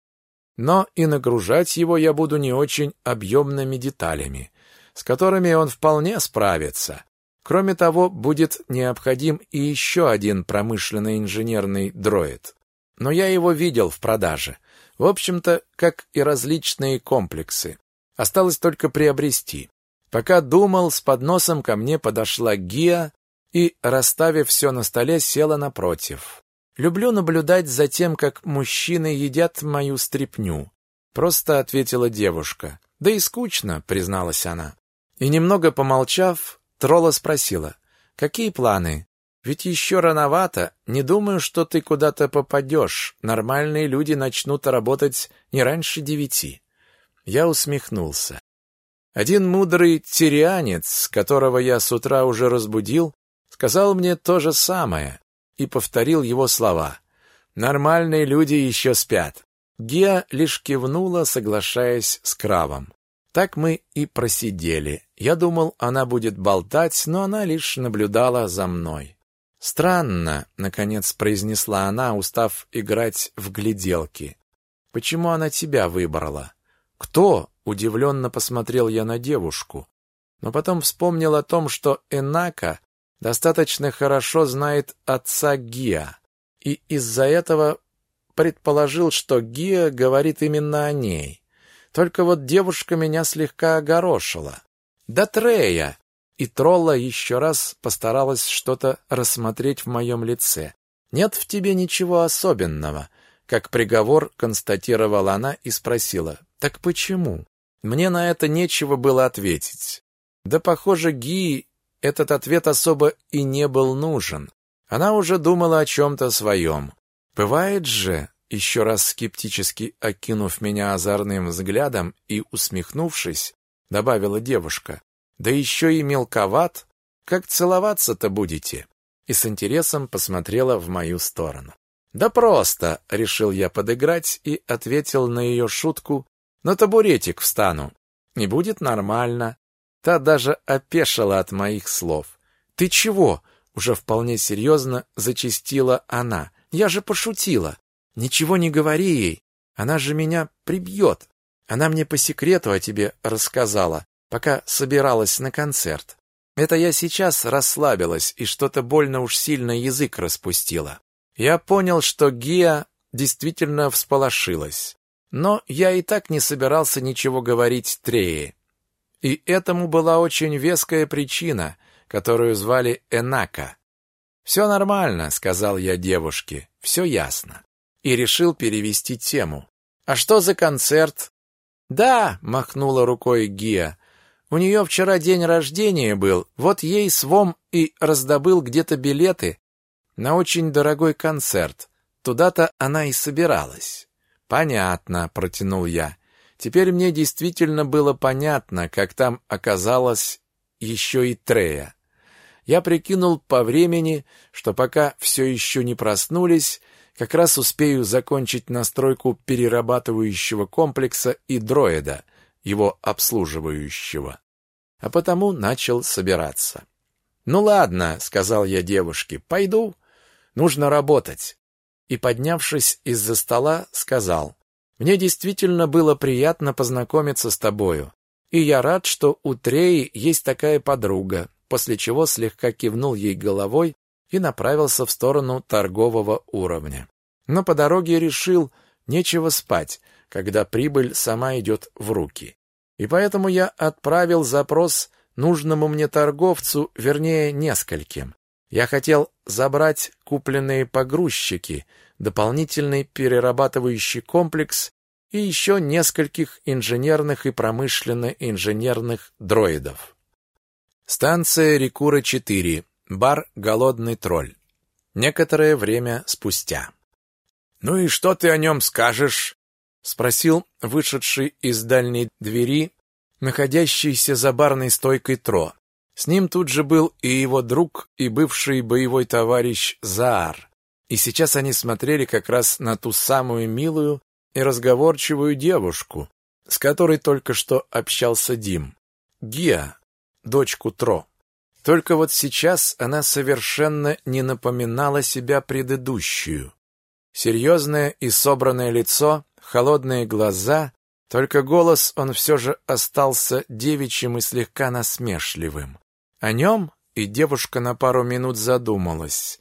Но и нагружать его я буду не очень объемными деталями, с которыми он вполне справится. Кроме того, будет необходим и еще один промышленный инженерный дроид. Но я его видел в продаже. В общем-то, как и различные комплексы. Осталось только приобрести. Пока думал, с подносом ко мне подошла Гия и, расставив все на столе, села напротив. Люблю наблюдать за тем, как мужчины едят мою стряпню. Просто ответила девушка. Да и скучно, призналась она. И немного помолчав, Тролла спросила, «Какие планы? Ведь еще рановато. Не думаю, что ты куда-то попадешь. Нормальные люди начнут работать не раньше девяти». Я усмехнулся. Один мудрый тирианец, которого я с утра уже разбудил, сказал мне то же самое и повторил его слова. «Нормальные люди еще спят». Геа лишь кивнула, соглашаясь с Кравом. Так мы и просидели. Я думал, она будет болтать, но она лишь наблюдала за мной. «Странно», — наконец произнесла она, устав играть в гляделки. «Почему она тебя выбрала?» «Кто?» — удивленно посмотрел я на девушку. Но потом вспомнил о том, что Энака достаточно хорошо знает отца Гиа, и из-за этого предположил, что Гиа говорит именно о ней. Только вот девушка меня слегка огорошила. Да Трея! И Тролла еще раз постаралась что-то рассмотреть в моем лице. Нет в тебе ничего особенного, как приговор констатировала она и спросила. Так почему? Мне на это нечего было ответить. Да, похоже, Ги этот ответ особо и не был нужен. Она уже думала о чем-то своем. Бывает же, еще раз скептически окинув меня озорным взглядом и усмехнувшись, добавила девушка. Да еще и мелковат. Как целоваться-то будете? И с интересом посмотрела в мою сторону. Да просто, решил я подыграть и ответил на ее шутку. На табуретик встану. Не будет нормально. Та даже опешила от моих слов. Ты чего? Уже вполне серьезно зачастила она. Я же пошутила. Ничего не говори ей, она же меня прибьет. Она мне по секрету о тебе рассказала, пока собиралась на концерт. Это я сейчас расслабилась и что-то больно уж сильно язык распустила. Я понял, что Гия действительно всполошилась. Но я и так не собирался ничего говорить Трее. И этому была очень веская причина, которую звали Энака. «Все нормально», — сказал я девушке, — «все ясно» и решил перевести тему. «А что за концерт?» «Да», — махнула рукой Гия, — «у нее вчера день рождения был, вот ей свом и раздобыл где-то билеты на очень дорогой концерт. Туда-то она и собиралась». «Понятно», — протянул я. Теперь мне действительно было понятно, как там оказалась еще и Трея. Я прикинул по времени, что пока все еще не проснулись, как раз успею закончить настройку перерабатывающего комплекса и дроида, его обслуживающего. А потому начал собираться. «Ну ладно», — сказал я девушке, — «пойду. Нужно работать». И, поднявшись из-за стола, сказал, «Мне действительно было приятно познакомиться с тобою, и я рад, что у Треи есть такая подруга», после чего слегка кивнул ей головой и направился в сторону торгового уровня. Но по дороге решил, нечего спать, когда прибыль сама идет в руки. И поэтому я отправил запрос нужному мне торговцу, вернее, нескольким. Я хотел забрать купленные погрузчики, дополнительный перерабатывающий комплекс и еще нескольких инженерных и промышленно-инженерных дроидов. Станция Рекура-4. Бар «Голодный тролль». Некоторое время спустя. «Ну и что ты о нем скажешь?» — спросил вышедший из дальней двери находящийся за барной стойкой Тро. С ним тут же был и его друг, и бывший боевой товарищ Заар. И сейчас они смотрели как раз на ту самую милую и разговорчивую девушку, с которой только что общался Дим. Гиа, дочку Тро. Только вот сейчас она совершенно не напоминала себя предыдущую. Серьезное и собранное лицо, холодные глаза, только голос он все же остался девичьим и слегка насмешливым. О нем и девушка на пару минут задумалась.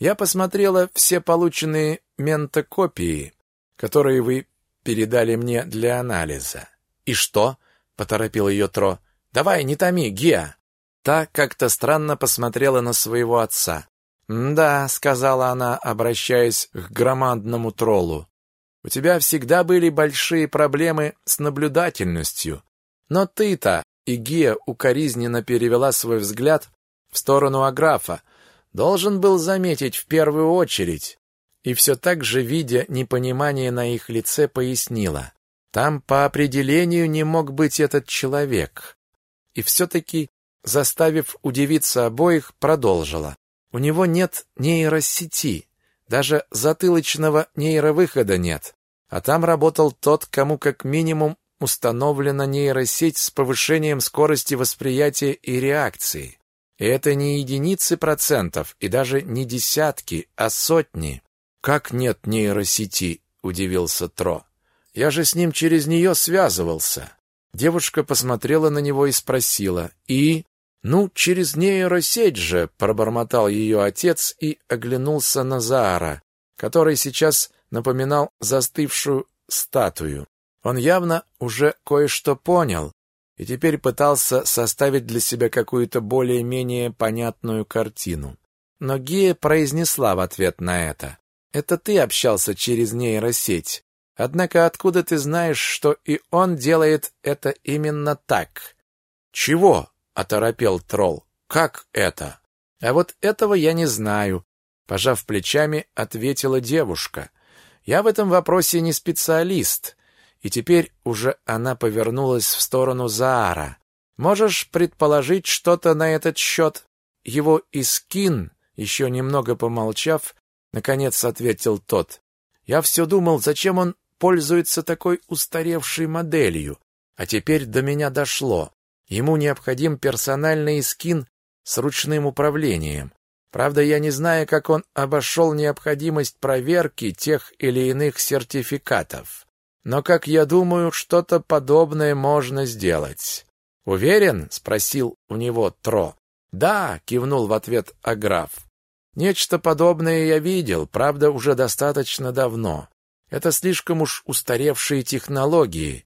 Я посмотрела все полученные ментокопии, которые вы передали мне для анализа. И что? поторопил ее Тро. Давай, не томи, Геа. Та как-то странно посмотрела на своего отца. «Да», — сказала она, обращаясь к громадному троллу, «у тебя всегда были большие проблемы с наблюдательностью. Но ты-то...» И Гия укоризненно перевела свой взгляд в сторону Аграфа. «Должен был заметить в первую очередь». И все так же, видя непонимание на их лице, пояснила. «Там по определению не мог быть этот человек». И все-таки заставив удивиться обоих, продолжила. У него нет нейросети, даже затылочного нейровыхода нет. А там работал тот, кому как минимум установлена нейросеть с повышением скорости восприятия и реакции. И это не единицы процентов и даже не десятки, а сотни. Как нет нейросети? удивился Тро. Я же с ним через нее связывался. Девушка посмотрела на него и спросила: "И «Ну, через нейросеть же!» — пробормотал ее отец и оглянулся на Заара, который сейчас напоминал застывшую статую. Он явно уже кое-что понял и теперь пытался составить для себя какую-то более-менее понятную картину. Но Гия произнесла в ответ на это. «Это ты общался через нейросеть. Однако откуда ты знаешь, что и он делает это именно так?» «Чего?» оторопел тролл. Как это? А вот этого я не знаю, пожав плечами, ответила девушка. Я в этом вопросе не специалист. И теперь уже она повернулась в сторону Заара. Можешь предположить что-то на этот счет?» Его Искин, еще немного помолчав, наконец ответил тот. Я все думал, зачем он пользуется такой устаревшей моделью, а теперь до меня дошло. Ему необходим персональный скин с ручным управлением. Правда, я не знаю, как он обошел необходимость проверки тех или иных сертификатов. Но, как я думаю, что-то подобное можно сделать. «Уверен?» — спросил у него Тро. «Да», — кивнул в ответ Аграф. «Нечто подобное я видел, правда, уже достаточно давно. Это слишком уж устаревшие технологии,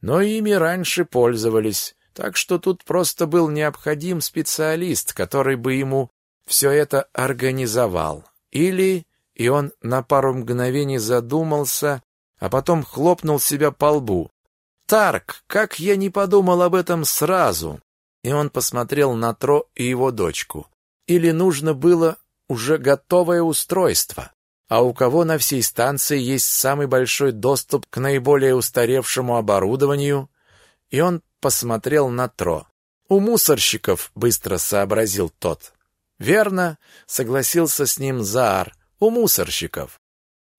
но ими раньше пользовались. Так что тут просто был необходим специалист, который бы ему все это организовал. Или, и он на пару мгновений задумался, а потом хлопнул себя по лбу. «Тарк, как я не подумал об этом сразу!» И он посмотрел на Тро и его дочку. Или нужно было уже готовое устройство? А у кого на всей станции есть самый большой доступ к наиболее устаревшему оборудованию? И он посмотрел на Тро. «У мусорщиков», — быстро сообразил тот. «Верно», — согласился с ним Заар, — «у мусорщиков».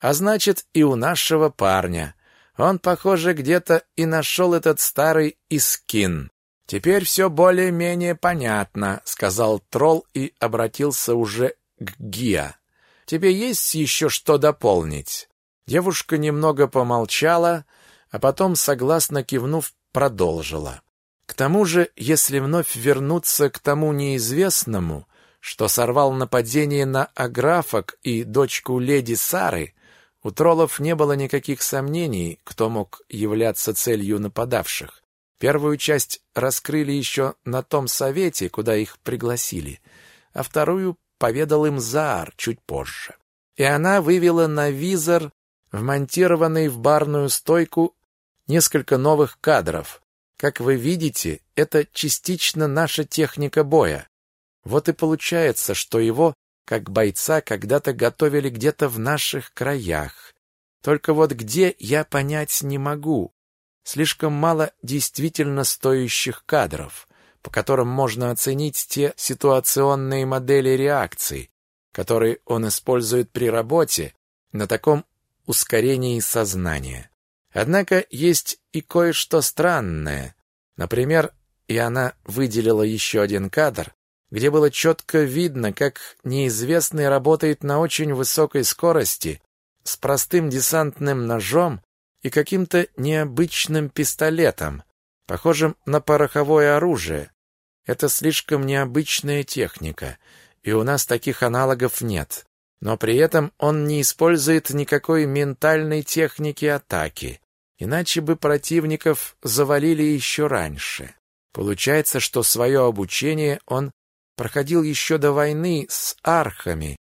«А значит, и у нашего парня. Он, похоже, где-то и нашел этот старый Искин». «Теперь все более-менее понятно», — сказал тролл и обратился уже к Гиа. «Тебе есть еще что дополнить?» Девушка немного помолчала, а потом, согласно кивнув, продолжила. К тому же, если вновь вернуться к тому неизвестному, что сорвал нападение на Аграфок и дочку леди Сары, у троллов не было никаких сомнений, кто мог являться целью нападавших. Первую часть раскрыли еще на том совете, куда их пригласили, а вторую поведал им Заар чуть позже. И она вывела на визор, вмонтированный в барную стойку, несколько новых кадров. Как вы видите, это частично наша техника боя. Вот и получается, что его, как бойца, когда-то готовили где-то в наших краях. Только вот где, я понять не могу. слишком мало действительно стоящих кадров, по которым можно оценить те ситуационные модели реакций, которые он использует при работе на таком ускорении сознания. Однако есть и кое-что странное. Например, и она выделила еще один кадр, где было четко видно, как неизвестный работает на очень высокой скорости с простым десантным ножом и каким-то необычным пистолетом, похожим на пороховое оружие. Это слишком необычная техника, и у нас таких аналогов нет. Но при этом он не использует никакой ментальной техники атаки, иначе бы противников завалили еще раньше. Получается, что свое обучение он проходил еще до войны с архами,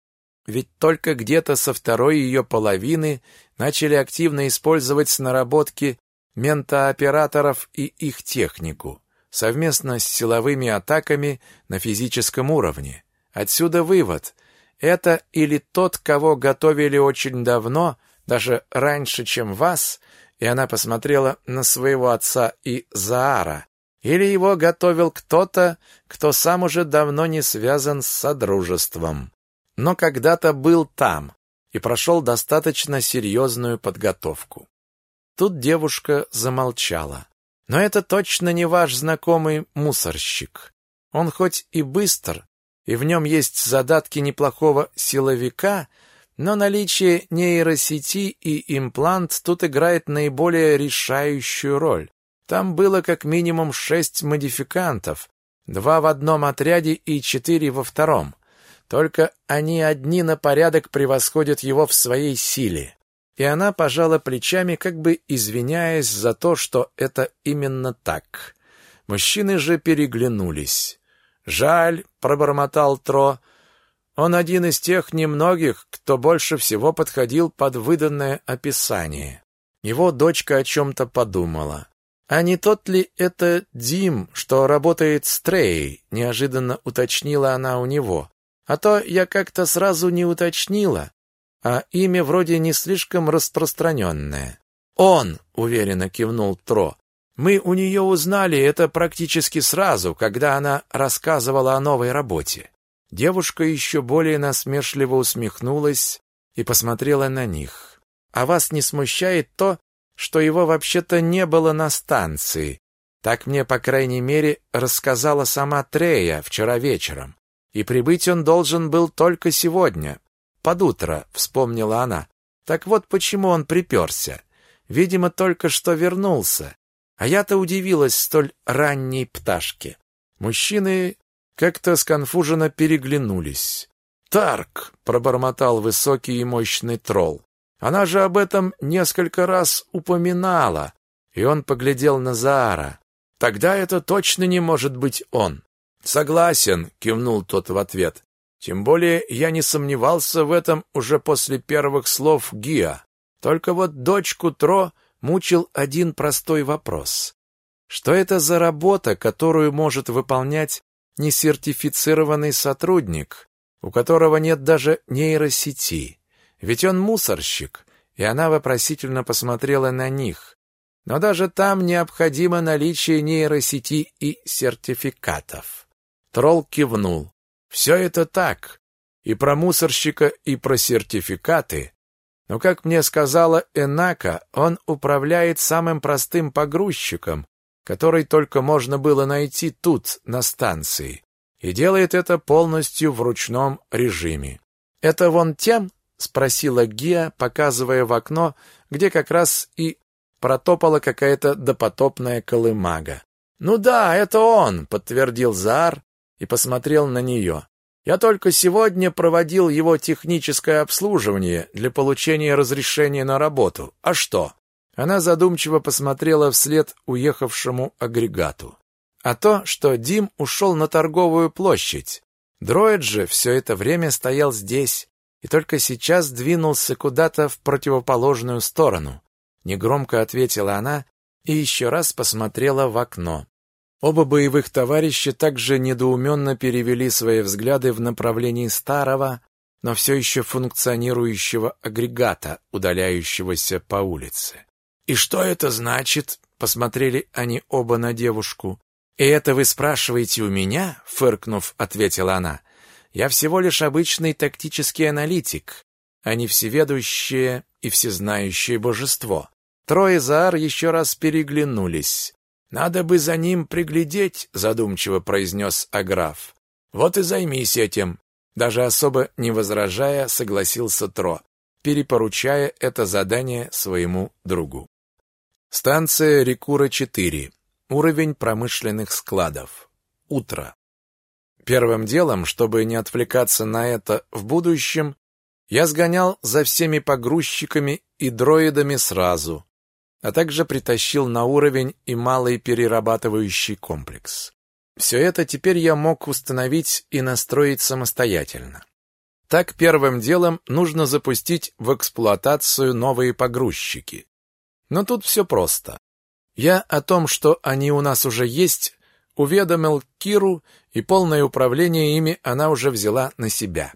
ведь только где-то со второй ее половины начали активно использовать наработки ментооператоров и их технику, совместно с силовыми атаками на физическом уровне. Отсюда вывод. Это или тот, кого готовили очень давно, даже раньше, чем вас, и она посмотрела на своего отца и Заара, или его готовил кто-то, кто сам уже давно не связан с Содружеством, но когда-то был там и прошел достаточно серьезную подготовку. Тут девушка замолчала. Но это точно не ваш знакомый мусорщик. Он хоть и быстр, и в нем есть задатки неплохого силовика, но наличие нейросети и имплант тут играет наиболее решающую роль. Там было как минимум шесть модификантов, два в одном отряде и четыре во втором. Только они одни на порядок превосходят его в своей силе. И она пожала плечами, как бы извиняясь за то, что это именно так. Мужчины же переглянулись. «Жаль», — пробормотал Тро, — «он один из тех немногих, кто больше всего подходил под выданное описание». Его дочка о чем-то подумала. «А не тот ли это Дим, что работает с Трей?» — неожиданно уточнила она у него. «А то я как-то сразу не уточнила, а имя вроде не слишком распространенное». «Он!» — уверенно кивнул Тро. «Мы у нее узнали это практически сразу, когда она рассказывала о новой работе». Девушка еще более насмешливо усмехнулась и посмотрела на них. «А вас не смущает то, что его вообще-то не было на станции. Так мне, по крайней мере, рассказала сама Трея вчера вечером. И прибыть он должен был только сегодня. Под утро, вспомнила она. Так вот почему он приперся. Видимо, только что вернулся. А я-то удивилась столь ранней пташке. Мужчины как-то сконфуженно переглянулись. «Тарк!» — пробормотал высокий и мощный тролл. Она же об этом несколько раз упоминала, и он поглядел на Заара. Тогда это точно не может быть он. Согласен, кивнул тот в ответ. Тем более я не сомневался в этом уже после первых слов Гиа. Только вот дочку Тро мучил один простой вопрос. Что это за работа, которую может выполнять несертифицированный сотрудник, у которого нет даже нейросети? Ведь он мусорщик, и она вопросительно посмотрела на них. Но даже там необходимо наличие нейросети и сертификатов. Тролл кивнул. Все это так. И про мусорщика, и про сертификаты. Но, как мне сказала Энака, он управляет самым простым погрузчиком, который только можно было найти тут, на станции, и делает это полностью в ручном режиме. Это вон тем, — спросила Гия, показывая в окно, где как раз и протопала какая-то допотопная колымага. «Ну да, это он», — подтвердил Заар и посмотрел на нее. «Я только сегодня проводил его техническое обслуживание для получения разрешения на работу. А что?» Она задумчиво посмотрела вслед уехавшему агрегату. А то, что Дим ушел на торговую площадь. Дроид же все это время стоял здесь, и только сейчас двинулся куда-то в противоположную сторону. Негромко ответила она и еще раз посмотрела в окно. Оба боевых товарища также недоуменно перевели свои взгляды в направлении старого, но все еще функционирующего агрегата, удаляющегося по улице. «И что это значит?» посмотрели они оба на девушку. «И это вы спрашиваете у меня?» — фыркнув, ответила она. «Я всего лишь обычный тактический аналитик, а не всеведущее и всезнающее божество». Трое Заар еще раз переглянулись. «Надо бы за ним приглядеть», — задумчиво произнес Аграф. «Вот и займись этим». Даже особо не возражая, согласился Тро, перепоручая это задание своему другу. Станция Рекура-4. Уровень промышленных складов. Утро. Первым делом, чтобы не отвлекаться на это в будущем, я сгонял за всеми погрузчиками и дроидами сразу, а также притащил на уровень и малый перерабатывающий комплекс. Все это теперь я мог установить и настроить самостоятельно. Так первым делом нужно запустить в эксплуатацию новые погрузчики. Но тут все просто. Я о том, что они у нас уже есть, уведомил Киру, и полное управление ими она уже взяла на себя.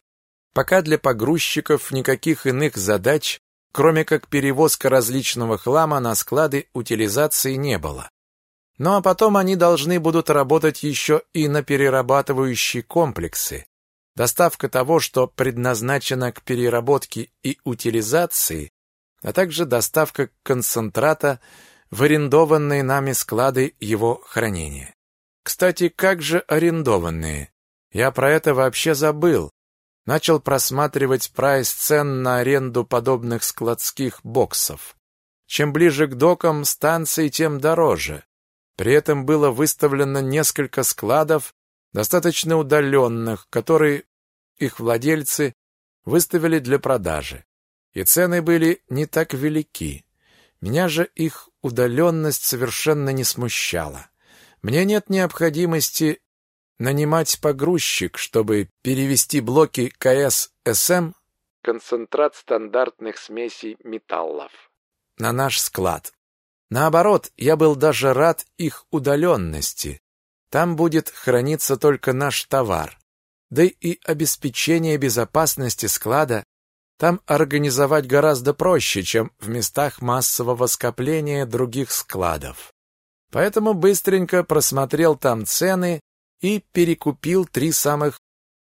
Пока для погрузчиков никаких иных задач, кроме как перевозка различного хлама на склады утилизации не было. Ну а потом они должны будут работать еще и на перерабатывающие комплексы. Доставка того, что предназначено к переработке и утилизации, а также доставка концентрата в арендованные нами склады его хранения. Кстати, как же арендованные? Я про это вообще забыл. Начал просматривать прайс цен на аренду подобных складских боксов. Чем ближе к докам станции, тем дороже. При этом было выставлено несколько складов, достаточно удаленных, которые их владельцы выставили для продажи. И цены были не так велики. Меня же их удаленность совершенно не смущала. Мне нет необходимости нанимать погрузчик, чтобы перевести блоки КС-СМ концентрат стандартных смесей металлов на наш склад. Наоборот, я был даже рад их удаленности. Там будет храниться только наш товар. Да и обеспечение безопасности склада там организовать гораздо проще, чем в местах массового скопления других складов. Поэтому быстренько просмотрел там цены и перекупил три самых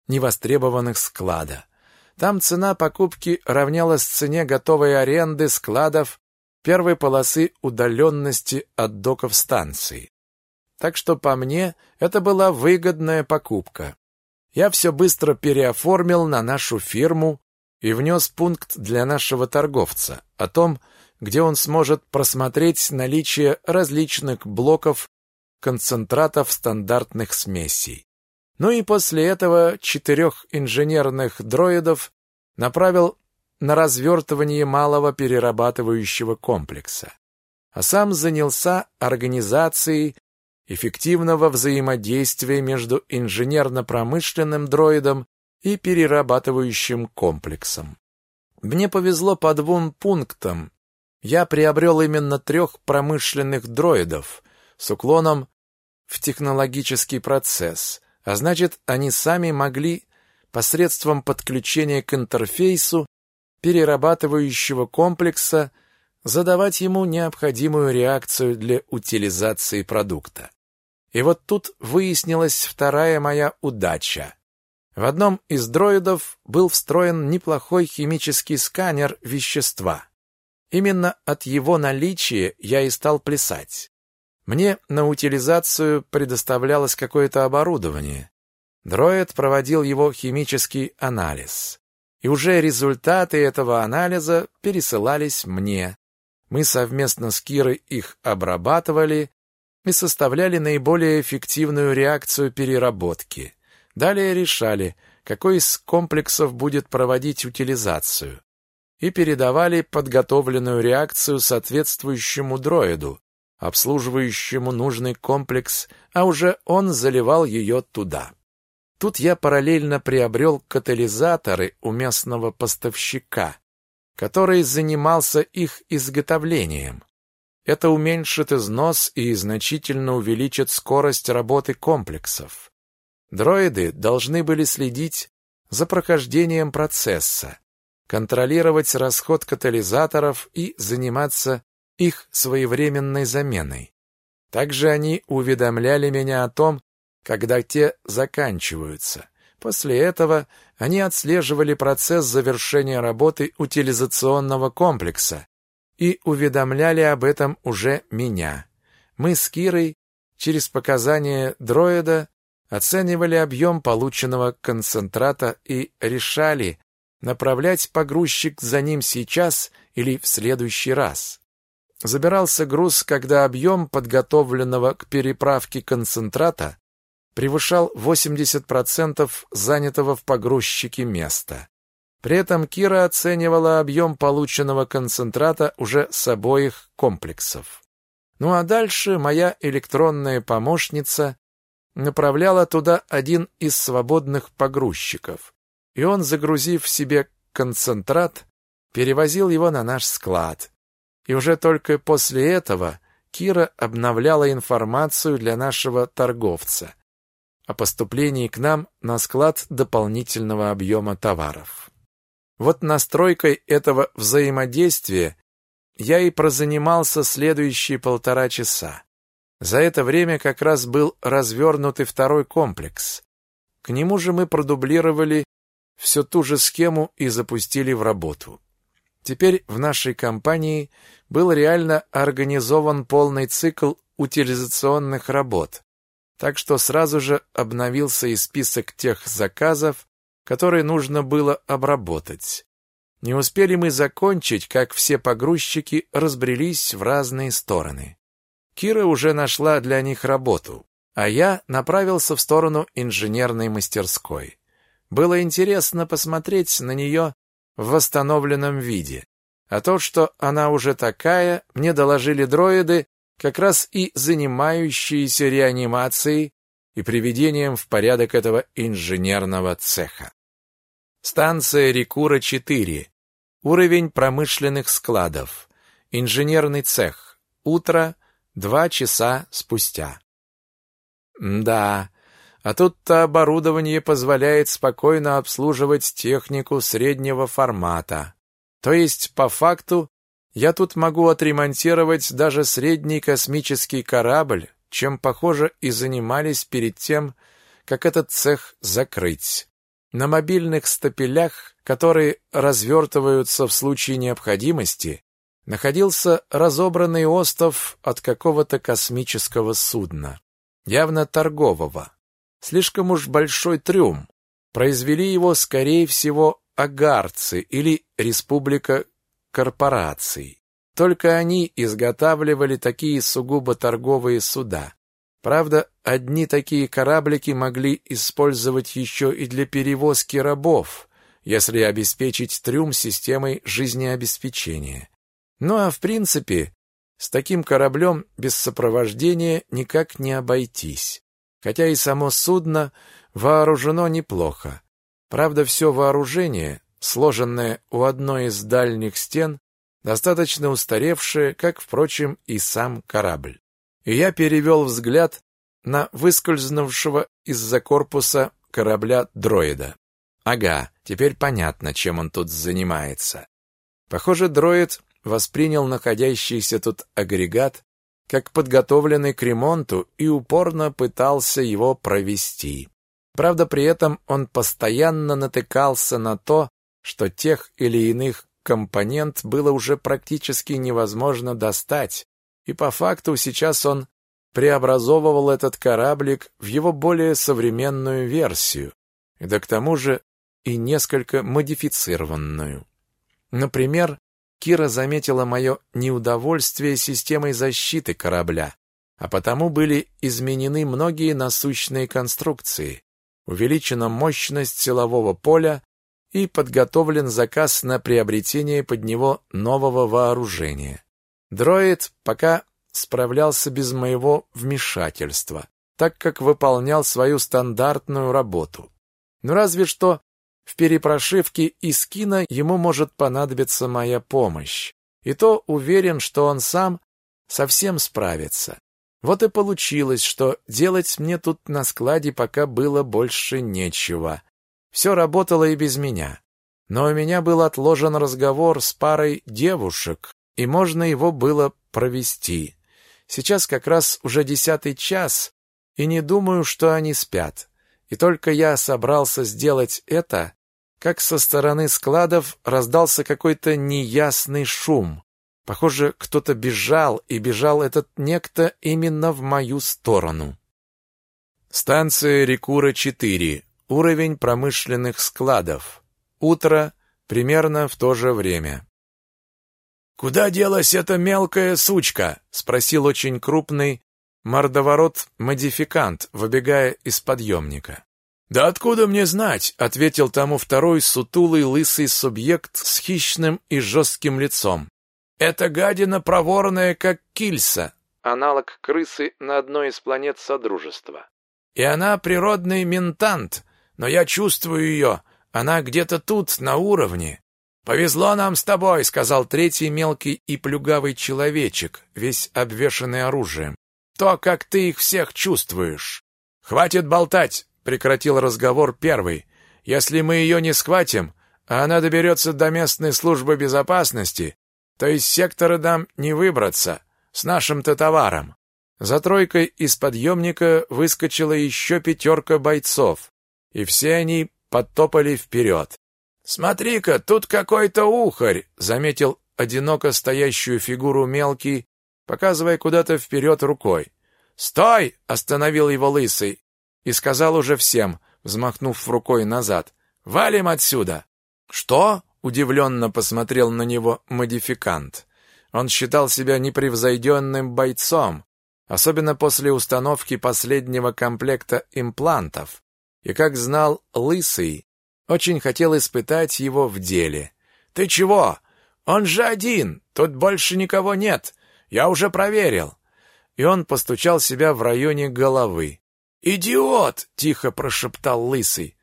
невостребованных склада. Там цена покупки равнялась цене готовой аренды складов первой полосы удаленности от доков станции. Так что по мне это была выгодная покупка. Я все быстро переоформил на нашу фирму и внес пункт для нашего торговца о том, где он сможет просмотреть наличие различных блоков концентратов стандартных смесей. Ну и после этого четырех инженерных дроидов направил на развертывание малого перерабатывающего комплекса, а сам занялся организацией эффективного взаимодействия между инженерно-промышленным дроидом и перерабатывающим комплексом. Мне повезло по двум пунктам. Я приобрел именно трех промышленных дроидов с уклоном в технологический процесс, а значит, они сами могли посредством подключения к интерфейсу перерабатывающего комплекса задавать ему необходимую реакцию для утилизации продукта. И вот тут выяснилась вторая моя удача. В одном из дроидов был встроен неплохой химический сканер вещества. Именно от его наличия я и стал плясать. Мне на утилизацию предоставлялось какое-то оборудование. Дроид проводил его химический анализ и уже результаты этого анализа пересылались мне. Мы совместно с Кирой их обрабатывали и составляли наиболее эффективную реакцию переработки. Далее решали, какой из комплексов будет проводить утилизацию, и передавали подготовленную реакцию соответствующему дроиду, обслуживающему нужный комплекс, а уже он заливал ее туда. Тут я параллельно приобрел катализаторы у местного поставщика, который занимался их изготовлением. Это уменьшит износ и значительно увеличит скорость работы комплексов. Дроиды должны были следить за прохождением процесса, контролировать расход катализаторов и заниматься их своевременной заменой. Также они уведомляли меня о том, когда те заканчиваются. После этого они отслеживали процесс завершения работы утилизационного комплекса и уведомляли об этом уже меня. Мы с Кирой через показания дроида оценивали объем полученного концентрата и решали, направлять погрузчик за ним сейчас или в следующий раз. Забирался груз, когда объем подготовленного к переправке концентрата превышал 80% занятого в погрузчике места. При этом Кира оценивала объем полученного концентрата уже с обоих комплексов. Ну а дальше моя электронная помощница направляла туда один из свободных погрузчиков, и он, загрузив в себе концентрат, перевозил его на наш склад. И уже только после этого Кира обновляла информацию для нашего торговца о поступлении к нам на склад дополнительного объема товаров. Вот настройкой этого взаимодействия я и прозанимался следующие полтора часа. За это время как раз был развернут и второй комплекс. К нему же мы продублировали всю ту же схему и запустили в работу. Теперь в нашей компании был реально организован полный цикл утилизационных работ, так что сразу же обновился и список тех заказов, которые нужно было обработать. Не успели мы закончить, как все погрузчики разбрелись в разные стороны. Кира уже нашла для них работу, а я направился в сторону инженерной мастерской. Было интересно посмотреть на нее в восстановленном виде. А то, что она уже такая, мне доложили дроиды, как раз и занимающиеся реанимацией и приведением в порядок этого инженерного цеха. Станция Рекура-4. Уровень промышленных складов. Инженерный цех. Утро, два часа спустя. Да, а тут-то оборудование позволяет спокойно обслуживать технику среднего формата. То есть, по факту, я тут могу отремонтировать даже средний космический корабль, чем, похоже, и занимались перед тем, как этот цех закрыть. На мобильных стапелях, которые развертываются в случае необходимости, находился разобранный остов от какого-то космического судна, явно торгового. Слишком уж большой трюм. Произвели его, скорее всего, агарцы или Республика корпораций. Только они изготавливали такие сугубо торговые суда. Правда, одни такие кораблики могли использовать еще и для перевозки рабов, если обеспечить трюм системой жизнеобеспечения. Ну а в принципе, с таким кораблем без сопровождения никак не обойтись. Хотя и само судно вооружено неплохо. Правда, все вооружение сложенное у одной из дальних стен, достаточно устаревшее, как, впрочем, и сам корабль. И я перевел взгляд на выскользнувшего из-за корпуса корабля дроида. Ага, теперь понятно, чем он тут занимается. Похоже, дроид воспринял находящийся тут агрегат как подготовленный к ремонту и упорно пытался его провести. Правда, при этом он постоянно натыкался на то, что тех или иных компонент было уже практически невозможно достать, и по факту сейчас он преобразовывал этот кораблик в его более современную версию, да к тому же и несколько модифицированную. Например, Кира заметила мое неудовольствие системой защиты корабля, а потому были изменены многие насущные конструкции, увеличена мощность силового поля и подготовлен заказ на приобретение под него нового вооружения. Дроид пока справлялся без моего вмешательства, так как выполнял свою стандартную работу. Но разве что в перепрошивке из кино ему может понадобиться моя помощь. И то уверен, что он сам совсем справится. Вот и получилось, что делать мне тут на складе пока было больше нечего. Все работало и без меня. Но у меня был отложен разговор с парой девушек, и можно его было провести. Сейчас как раз уже десятый час, и не думаю, что они спят. И только я собрался сделать это, как со стороны складов раздался какой-то неясный шум. Похоже, кто-то бежал, и бежал этот некто именно в мою сторону. Станция Рекура-4. Уровень промышленных складов. Утро, примерно в то же время. «Куда делась эта мелкая сучка?» — спросил очень крупный мордоворот-модификант, выбегая из подъемника. «Да откуда мне знать?» — ответил тому второй сутулый лысый субъект с хищным и жестким лицом. «Это гадина проворная, как кильса, аналог крысы на одной из планет Содружества. И она природный ментант, но я чувствую ее, она где-то тут, на уровне. «Повезло нам с тобой», — сказал третий мелкий и плюгавый человечек, весь обвешанный оружием. «То, как ты их всех чувствуешь». «Хватит болтать», — прекратил разговор первый. «Если мы ее не схватим, а она доберется до местной службы безопасности, то из сектора нам не выбраться с нашим-то товаром». За тройкой из подъемника выскочила еще пятерка бойцов, и все они подтопали вперед. «Смотри-ка, тут какой-то ухарь!» — заметил одиноко стоящую фигуру мелкий, показывая куда-то вперед рукой. «Стой!» — остановил его лысый и сказал уже всем, взмахнув рукой назад. «Валим отсюда!» «Что?» — удивленно посмотрел на него модификант. Он считал себя непревзойденным бойцом, особенно после установки последнего комплекта имплантов. И как знал Лысый, очень хотел испытать его в деле. «Ты чего? Он же один! Тут больше никого нет! Я уже проверил!» И он постучал себя в районе головы. «Идиот!» — тихо прошептал Лысый.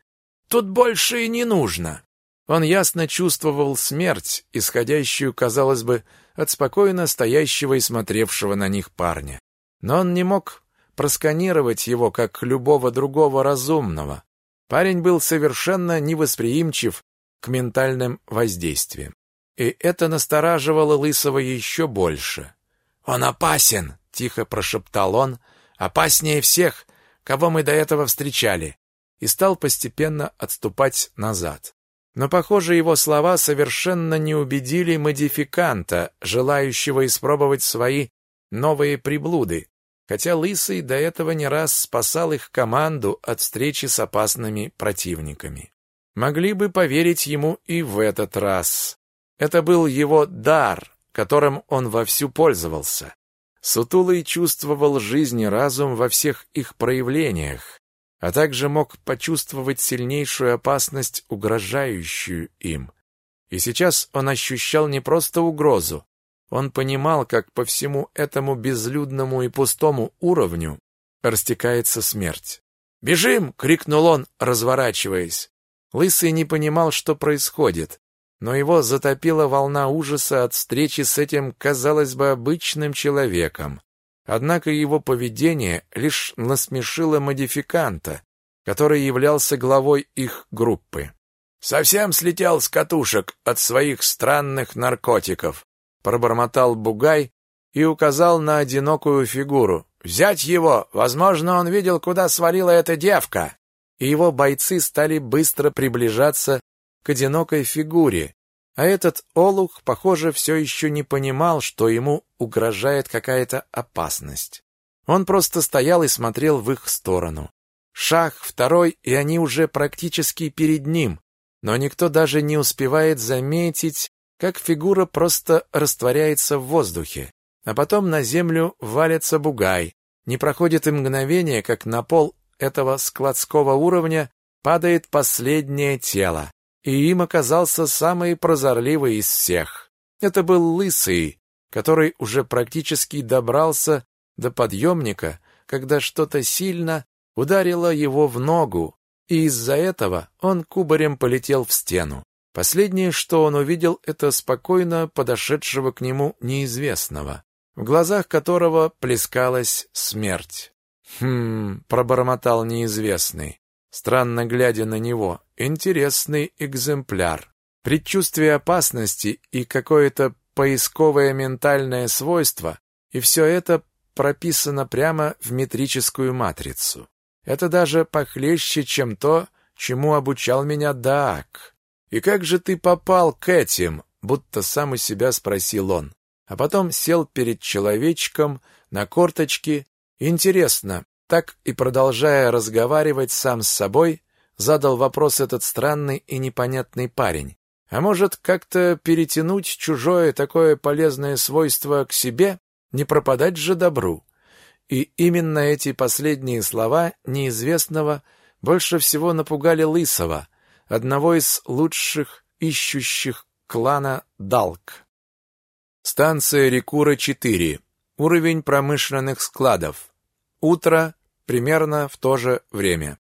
«Тут больше и не нужно!» Он ясно чувствовал смерть, исходящую, казалось бы, от спокойно стоящего и смотревшего на них парня. Но он не мог просканировать его, как любого другого разумного. Парень был совершенно невосприимчив к ментальным воздействиям. И это настораживало Лысого еще больше. «Он опасен!» — тихо прошептал он. «Опаснее всех, кого мы до этого встречали!» И стал постепенно отступать назад. Но, похоже, его слова совершенно не убедили модификанта, желающего испробовать свои новые приблуды, хотя Лысый до этого не раз спасал их команду от встречи с опасными противниками. Могли бы поверить ему и в этот раз. Это был его дар, которым он вовсю пользовался. Сутулый чувствовал жизнь и разум во всех их проявлениях, а также мог почувствовать сильнейшую опасность, угрожающую им. И сейчас он ощущал не просто угрозу, он понимал, как по всему этому безлюдному и пустому уровню растекается смерть. «Бежим!» — крикнул он, разворачиваясь. Лысый не понимал, что происходит, но его затопила волна ужаса от встречи с этим, казалось бы, обычным человеком. Однако его поведение лишь насмешило модификанта, который являлся главой их группы. «Совсем слетел с катушек от своих странных наркотиков», пробормотал Бугай и указал на одинокую фигуру. «Взять его! Возможно, он видел, куда свалила эта девка!» И его бойцы стали быстро приближаться к одинокой фигуре, а этот олух, похоже, все еще не понимал, что ему угрожает какая-то опасность. Он просто стоял и смотрел в их сторону. Шаг, второй, и они уже практически перед ним, но никто даже не успевает заметить, как фигура просто растворяется в воздухе, а потом на землю валится бугай. Не проходит и мгновение, как на пол этого складского уровня падает последнее тело, и им оказался самый прозорливый из всех. Это был лысый, который уже практически добрался до подъемника, когда что-то сильно ударило его в ногу, и из-за этого он кубарем полетел в стену. Последнее, что он увидел, это спокойно подошедшего к нему неизвестного, в глазах которого плескалась смерть. «Хм...» — пробормотал неизвестный, странно глядя на него. «Интересный экземпляр». Предчувствие опасности и какое-то поисковое ментальное свойство, и все это прописано прямо в метрическую матрицу. Это даже похлеще, чем то, чему обучал меня Даак. И как же ты попал к этим? Будто сам у себя спросил он. А потом сел перед человечком на корточки. Интересно, так и продолжая разговаривать сам с собой, задал вопрос этот странный и непонятный парень. А может, как-то перетянуть чужое такое полезное свойство к себе? Не пропадать же добру. И именно эти последние слова неизвестного больше всего напугали Лысого, одного из лучших ищущих клана Далк. Станция Рекура-4. Уровень промышленных складов. Утро примерно в то же время.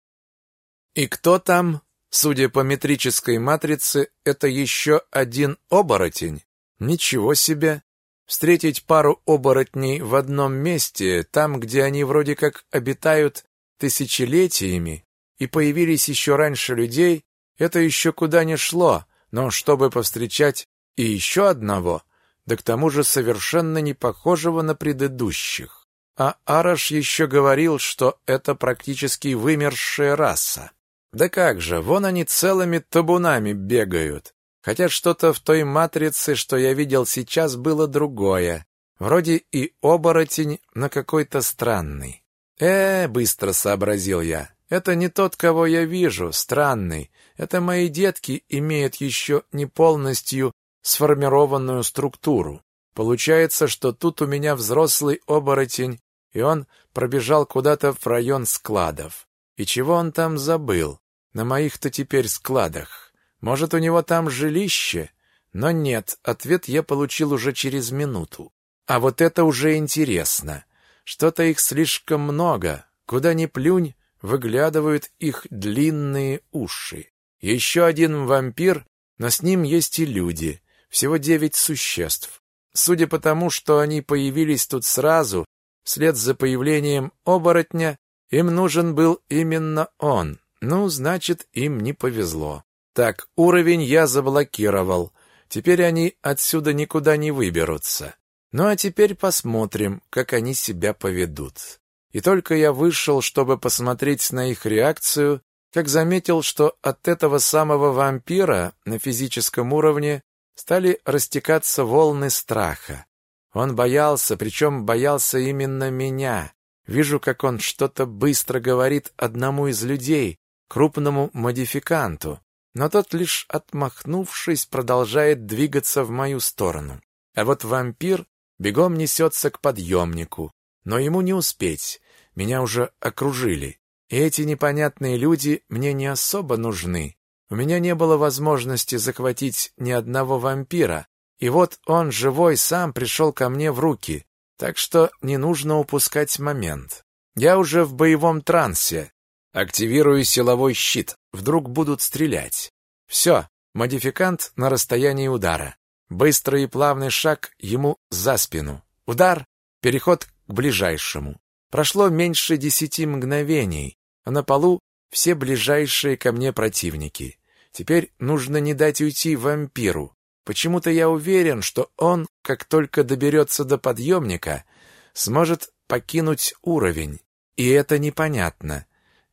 И кто там? Судя по метрической матрице, это еще один оборотень. Ничего себе! Встретить пару оборотней в одном месте, там, где они вроде как обитают тысячелетиями и появились еще раньше людей, это еще куда не шло, но чтобы повстречать и еще одного, да к тому же совершенно не похожего на предыдущих. А Араш еще говорил, что это практически вымершая раса. Да как же, вон они целыми табунами бегают. Хотя что-то в той матрице, что я видел сейчас, было другое. Вроде и оборотень, но какой-то странный. «Э, — быстро сообразил я, — это не тот, кого я вижу, странный. Это мои детки имеют еще не полностью сформированную структуру. Получается, что тут у меня взрослый оборотень, и он пробежал куда-то в район складов. И чего он там забыл? На моих-то теперь складах. Может, у него там жилище? Но нет, ответ я получил уже через минуту. А вот это уже интересно. Что-то их слишком много. Куда ни плюнь, выглядывают их длинные уши. Еще один вампир, но с ним есть и люди. Всего девять существ. Судя по тому, что они появились тут сразу, вслед за появлением оборотня, им нужен был именно он. Ну, значит, им не повезло. Так, уровень я заблокировал. Теперь они отсюда никуда не выберутся. Ну а теперь посмотрим, как они себя поведут. И только я вышел, чтобы посмотреть на их реакцию, как заметил, что от этого самого вампира на физическом уровне стали растекаться волны страха. Он боялся, причем боялся именно меня. Вижу, как он что-то быстро говорит одному из людей, крупному модификанту но тот лишь отмахнувшись продолжает двигаться в мою сторону. А вот вампир бегом несется к подъемнику, но ему не успеть, меня уже окружили. И эти непонятные люди мне не особо нужны. У меня не было возможности захватить ни одного вампира, и вот он, живой, сам пришел ко мне в руки, так что не нужно упускать момент. Я уже в боевом трансе, Активирую силовой щит. Вдруг будут стрелять. Все, модификант на расстоянии удара. Быстрый и плавный шаг ему за спину. Удар, переход к ближайшему. Прошло меньше десяти мгновений, а на полу все ближайшие ко мне противники. Теперь нужно не дать уйти вампиру. Почему-то я уверен, что он, как только доберется до подъемника, сможет покинуть уровень. И это непонятно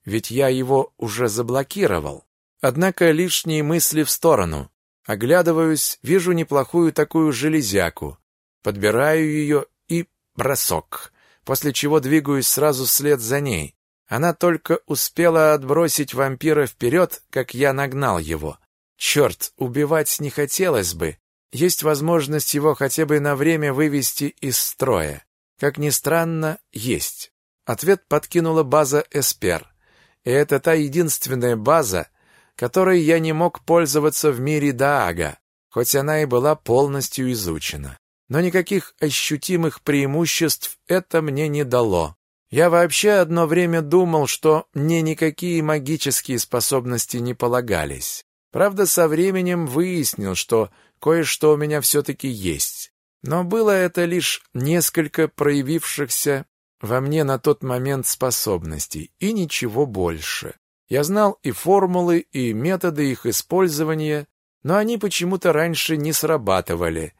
ведь я его уже заблокировал. Однако лишние мысли в сторону. Оглядываюсь, вижу неплохую такую железяку. Подбираю ее и бросок, после чего двигаюсь сразу вслед за ней. Она только успела отбросить вампира вперед, как я нагнал его. Черт, убивать не хотелось бы. Есть возможность его хотя бы на время вывести из строя. Как ни странно, есть. Ответ подкинула база Эспер. И это та единственная база, которой я не мог пользоваться в мире Даага, хоть она и была полностью изучена. Но никаких ощутимых преимуществ это мне не дало. Я вообще одно время думал, что мне никакие магические способности не полагались. Правда, со временем выяснил, что кое-что у меня все-таки есть. Но было это лишь несколько проявившихся во мне на тот момент способностей, и ничего больше. Я знал и формулы, и методы их использования, но они почему-то раньше не срабатывали.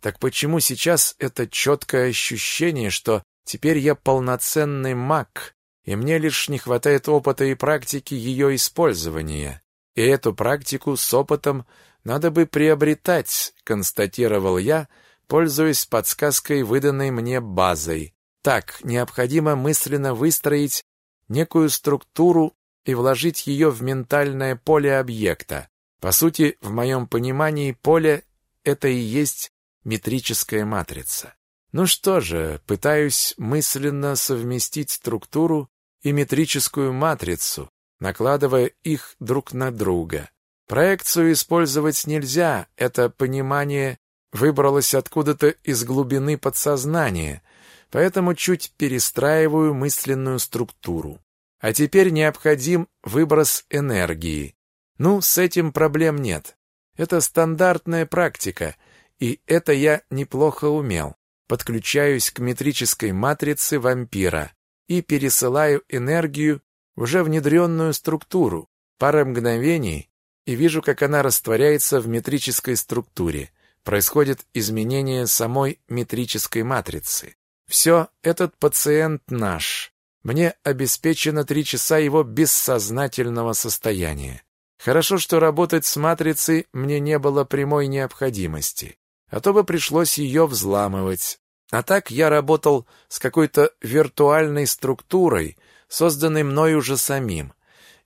Так почему сейчас это четкое ощущение, что теперь я полноценный маг, и мне лишь не хватает опыта и практики ее использования? И эту практику с опытом надо бы приобретать, констатировал я, пользуясь подсказкой, выданной мне базой. Так, необходимо мысленно выстроить некую структуру и вложить ее в ментальное поле объекта. По сути, в моем понимании, поле — это и есть метрическая матрица. Ну что же, пытаюсь мысленно совместить структуру и метрическую матрицу, накладывая их друг на друга. Проекцию использовать нельзя, это понимание выбралось откуда-то из глубины подсознания, поэтому чуть перестраиваю мысленную структуру. А теперь необходим выброс энергии. Ну, с этим проблем нет. Это стандартная практика, и это я неплохо умел. Подключаюсь к метрической матрице вампира и пересылаю энергию в уже внедренную структуру. Пара мгновений, и вижу, как она растворяется в метрической структуре. Происходит изменение самой метрической матрицы. Все, этот пациент наш. Мне обеспечено три часа его бессознательного состояния. Хорошо, что работать с матрицей мне не было прямой необходимости, а то бы пришлось ее взламывать. А так я работал с какой-то виртуальной структурой, созданной мною уже самим,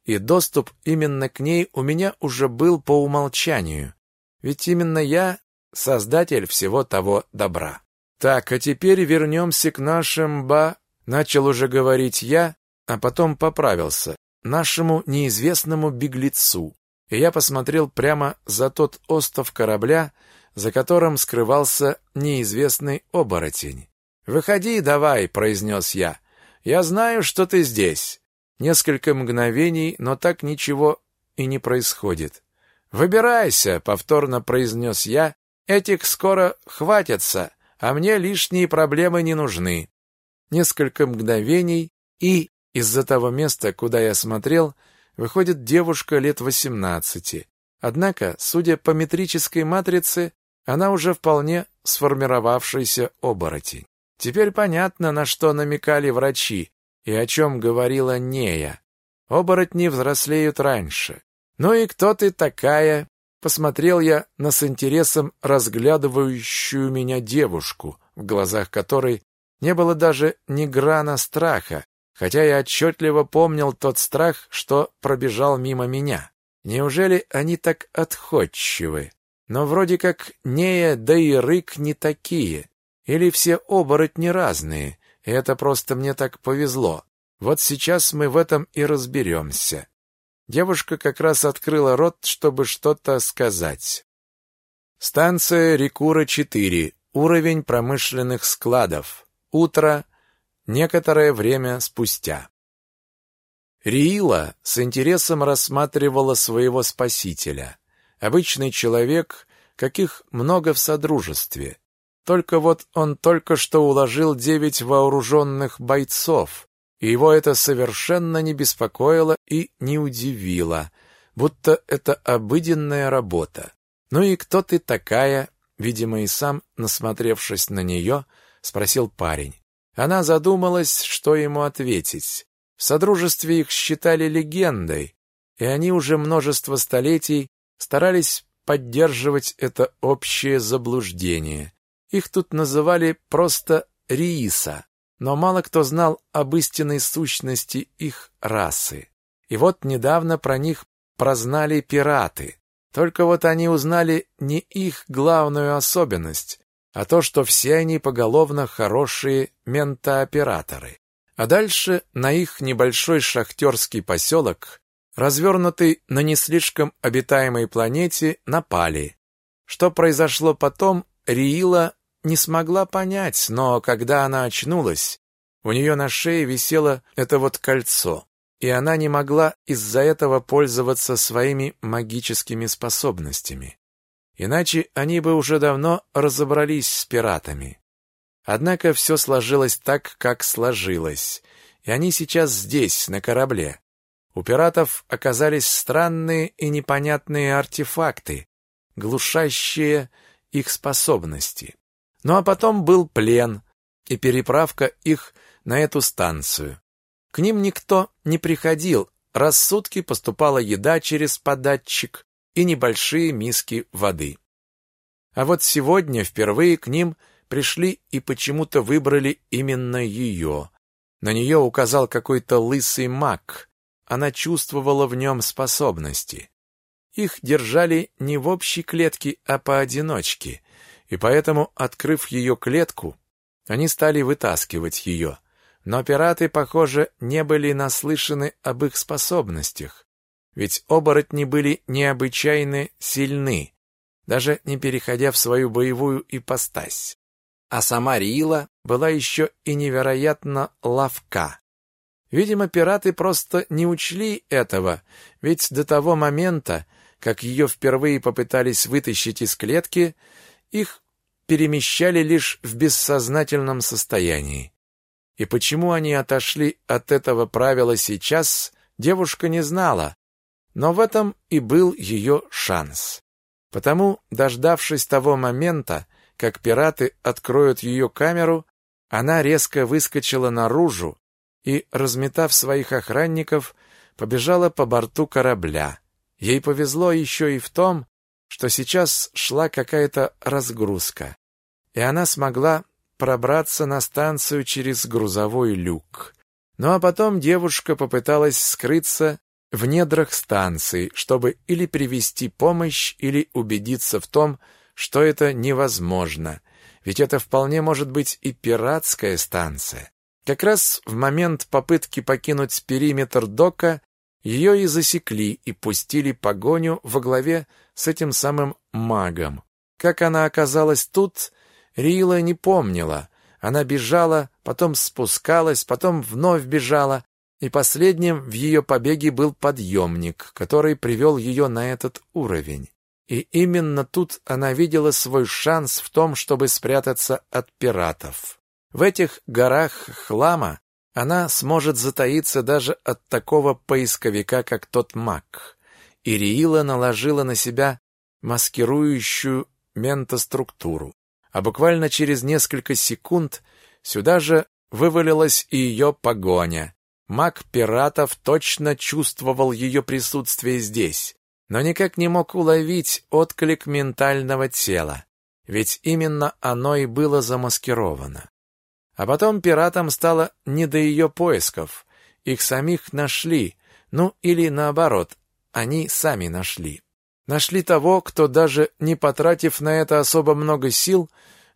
и доступ именно к ней у меня уже был по умолчанию, ведь именно я создатель всего того добра. Так, а теперь вернемся к нашим ба... Начал уже говорить я, а потом поправился. Нашему неизвестному беглецу. И я посмотрел прямо за тот остов корабля, за которым скрывался неизвестный оборотень. «Выходи давай», — произнес я. «Я знаю, что ты здесь». Несколько мгновений, но так ничего и не происходит. «Выбирайся», — повторно произнес я. «Этих скоро хватится а мне лишние проблемы не нужны. Несколько мгновений, и из-за того места, куда я смотрел, выходит девушка лет восемнадцати. Однако, судя по метрической матрице, она уже вполне сформировавшийся оборотень. Теперь понятно, на что намекали врачи и о чем говорила Нея. Оборотни взрослеют раньше. «Ну и кто ты такая?» Посмотрел я на с интересом разглядывающую меня девушку, в глазах которой не было даже ни грана страха, хотя я отчетливо помнил тот страх, что пробежал мимо меня. Неужели они так отходчивы? Но вроде как Нея, да и Рык не такие. Или все оборотни разные, и это просто мне так повезло. Вот сейчас мы в этом и разберемся. Девушка как раз открыла рот, чтобы что-то сказать. Станция Рекура-4. Уровень промышленных складов. Утро. Некоторое время спустя. Риила с интересом рассматривала своего спасителя. Обычный человек, каких много в Содружестве. Только вот он только что уложил девять вооруженных бойцов, и его это совершенно не беспокоило и не удивило, будто это обыденная работа. «Ну и кто ты такая?» Видимо, и сам, насмотревшись на нее, спросил парень. Она задумалась, что ему ответить. В Содружестве их считали легендой, и они уже множество столетий старались поддерживать это общее заблуждение. Их тут называли просто Рииса, но мало кто знал об истинной сущности их расы. И вот недавно про них прознали пираты. Только вот они узнали не их главную особенность, а то, что все они поголовно хорошие ментооператоры. А дальше на их небольшой шахтерский поселок, развернутый на не слишком обитаемой планете, напали. Что произошло потом, Риила не смогла понять, но когда она очнулась, у нее на шее висело это вот кольцо, и она не могла из-за этого пользоваться своими магическими способностями. Иначе они бы уже давно разобрались с пиратами. Однако все сложилось так, как сложилось, и они сейчас здесь, на корабле. У пиратов оказались странные и непонятные артефакты, глушащие их способности. Ну а потом был плен и переправка их на эту станцию. К ним никто не приходил, раз в сутки поступала еда через податчик и небольшие миски воды. А вот сегодня впервые к ним пришли и почему-то выбрали именно ее. На нее указал какой-то лысый маг. Она чувствовала в нем способности. Их держали не в общей клетке, а поодиночке, и поэтому, открыв ее клетку, они стали вытаскивать ее. Но пираты, похоже, не были наслышаны об их способностях, ведь оборотни были необычайно сильны, даже не переходя в свою боевую ипостась. А сама Рила была еще и невероятно ловка. Видимо, пираты просто не учли этого, ведь до того момента, как ее впервые попытались вытащить из клетки, их перемещали лишь в бессознательном состоянии. И почему они отошли от этого правила сейчас, девушка не знала, но в этом и был ее шанс. Потому, дождавшись того момента, как пираты откроют ее камеру, она резко выскочила наружу и, разметав своих охранников, побежала по борту корабля. Ей повезло еще и в том, что сейчас шла какая-то разгрузка, и она смогла пробраться на станцию через грузовой люк. Ну а потом девушка попыталась скрыться в недрах станции, чтобы или привести помощь, или убедиться в том, что это невозможно, ведь это вполне может быть и пиратская станция. Как раз в момент попытки покинуть периметр дока ее и засекли и пустили погоню во главе с этим самым магом. Как она оказалась тут, Рила не помнила. Она бежала, потом спускалась, потом вновь бежала, и последним в ее побеге был подъемник, который привел ее на этот уровень. И именно тут она видела свой шанс в том, чтобы спрятаться от пиратов. В этих горах хлама она сможет затаиться даже от такого поисковика, как тот маг. Ириила наложила на себя маскирующую ментоструктуру а буквально через несколько секунд сюда же вывалилась и ее погоня. Маг пиратов точно чувствовал ее присутствие здесь, но никак не мог уловить отклик ментального тела, ведь именно оно и было замаскировано. А потом пиратам стало не до ее поисков, их самих нашли, ну или наоборот, они сами нашли. Нашли того, кто даже не потратив на это особо много сил,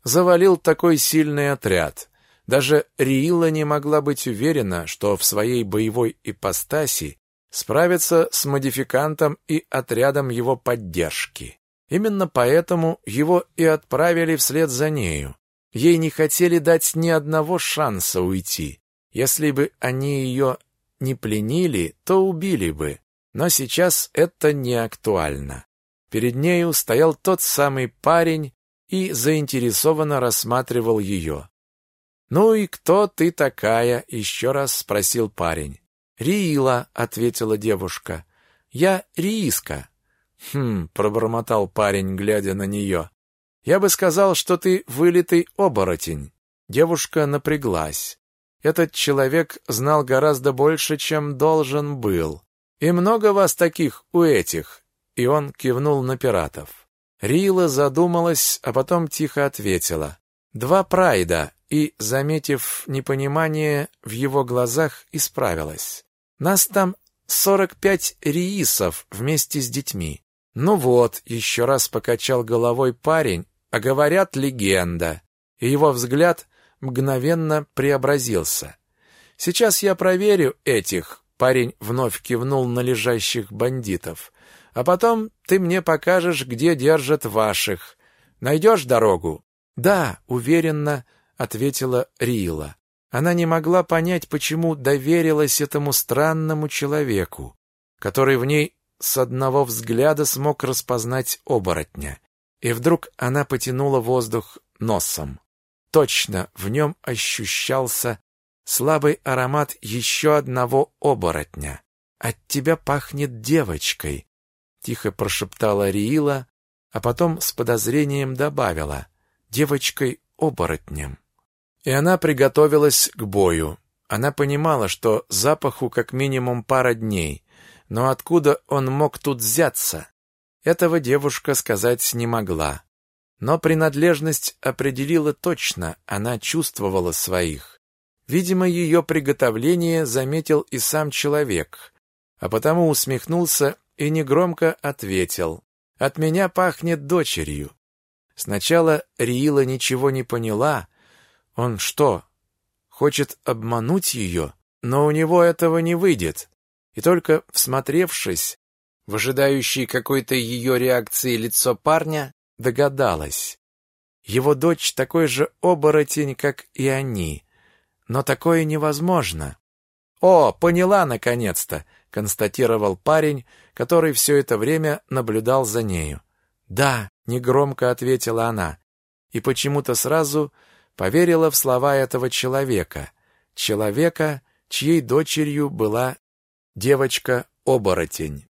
завалил такой сильный отряд. Даже Риила не могла быть уверена, что в своей боевой ипостаси справится с модификантом и отрядом его поддержки. Именно поэтому его и отправили вслед за нею. Ей не хотели дать ни одного шанса уйти. Если бы они ее не пленили, то убили бы. Но сейчас это не актуально. Перед нею стоял тот самый парень и заинтересованно рассматривал ее. «Ну и кто ты такая?» — еще раз спросил парень. «Риила», — ответила девушка. «Я Рииска». «Хм», — пробормотал парень, глядя на нее. «Я бы сказал, что ты вылитый оборотень». Девушка напряглась. Этот человек знал гораздо больше, чем должен был. «И много вас таких у этих?» И он кивнул на пиратов. Рила задумалась, а потом тихо ответила. «Два прайда», и, заметив непонимание в его глазах, исправилась. «Нас там сорок пять риисов вместе с детьми». «Ну вот», — еще раз покачал головой парень, а говорят легенда. И его взгляд мгновенно преобразился. «Сейчас я проверю этих, Парень вновь кивнул на лежащих бандитов. «А потом ты мне покажешь, где держат ваших. Найдешь дорогу?» «Да», — уверенно ответила Рила. Она не могла понять, почему доверилась этому странному человеку, который в ней с одного взгляда смог распознать оборотня. И вдруг она потянула воздух носом. Точно, в нем ощущался слабый аромат еще одного оборотня. От тебя пахнет девочкой, тихо прошептала Риила, а потом с подозрением добавила: девочкой оборотнем. И она приготовилась к бою. Она понимала, что запаху как минимум пара дней, но откуда он мог тут взяться? Этого девушка сказать не могла. Но принадлежность определила точно, она чувствовала своих. Видимо, ее приготовление заметил и сам человек, а потому усмехнулся и негромко ответил. «От меня пахнет дочерью». Сначала Риила ничего не поняла. Он что, хочет обмануть ее? Но у него этого не выйдет. И только всмотревшись в ожидающее какой-то ее реакции лицо парня, догадалась. Его дочь такой же оборотень, как и они. Но такое невозможно. «О, поняла, наконец-то!» — констатировал парень, который все это время наблюдал за нею. «Да», — негромко ответила она, и почему-то сразу поверила в слова этого человека. Человека, чьей дочерью была девочка-оборотень.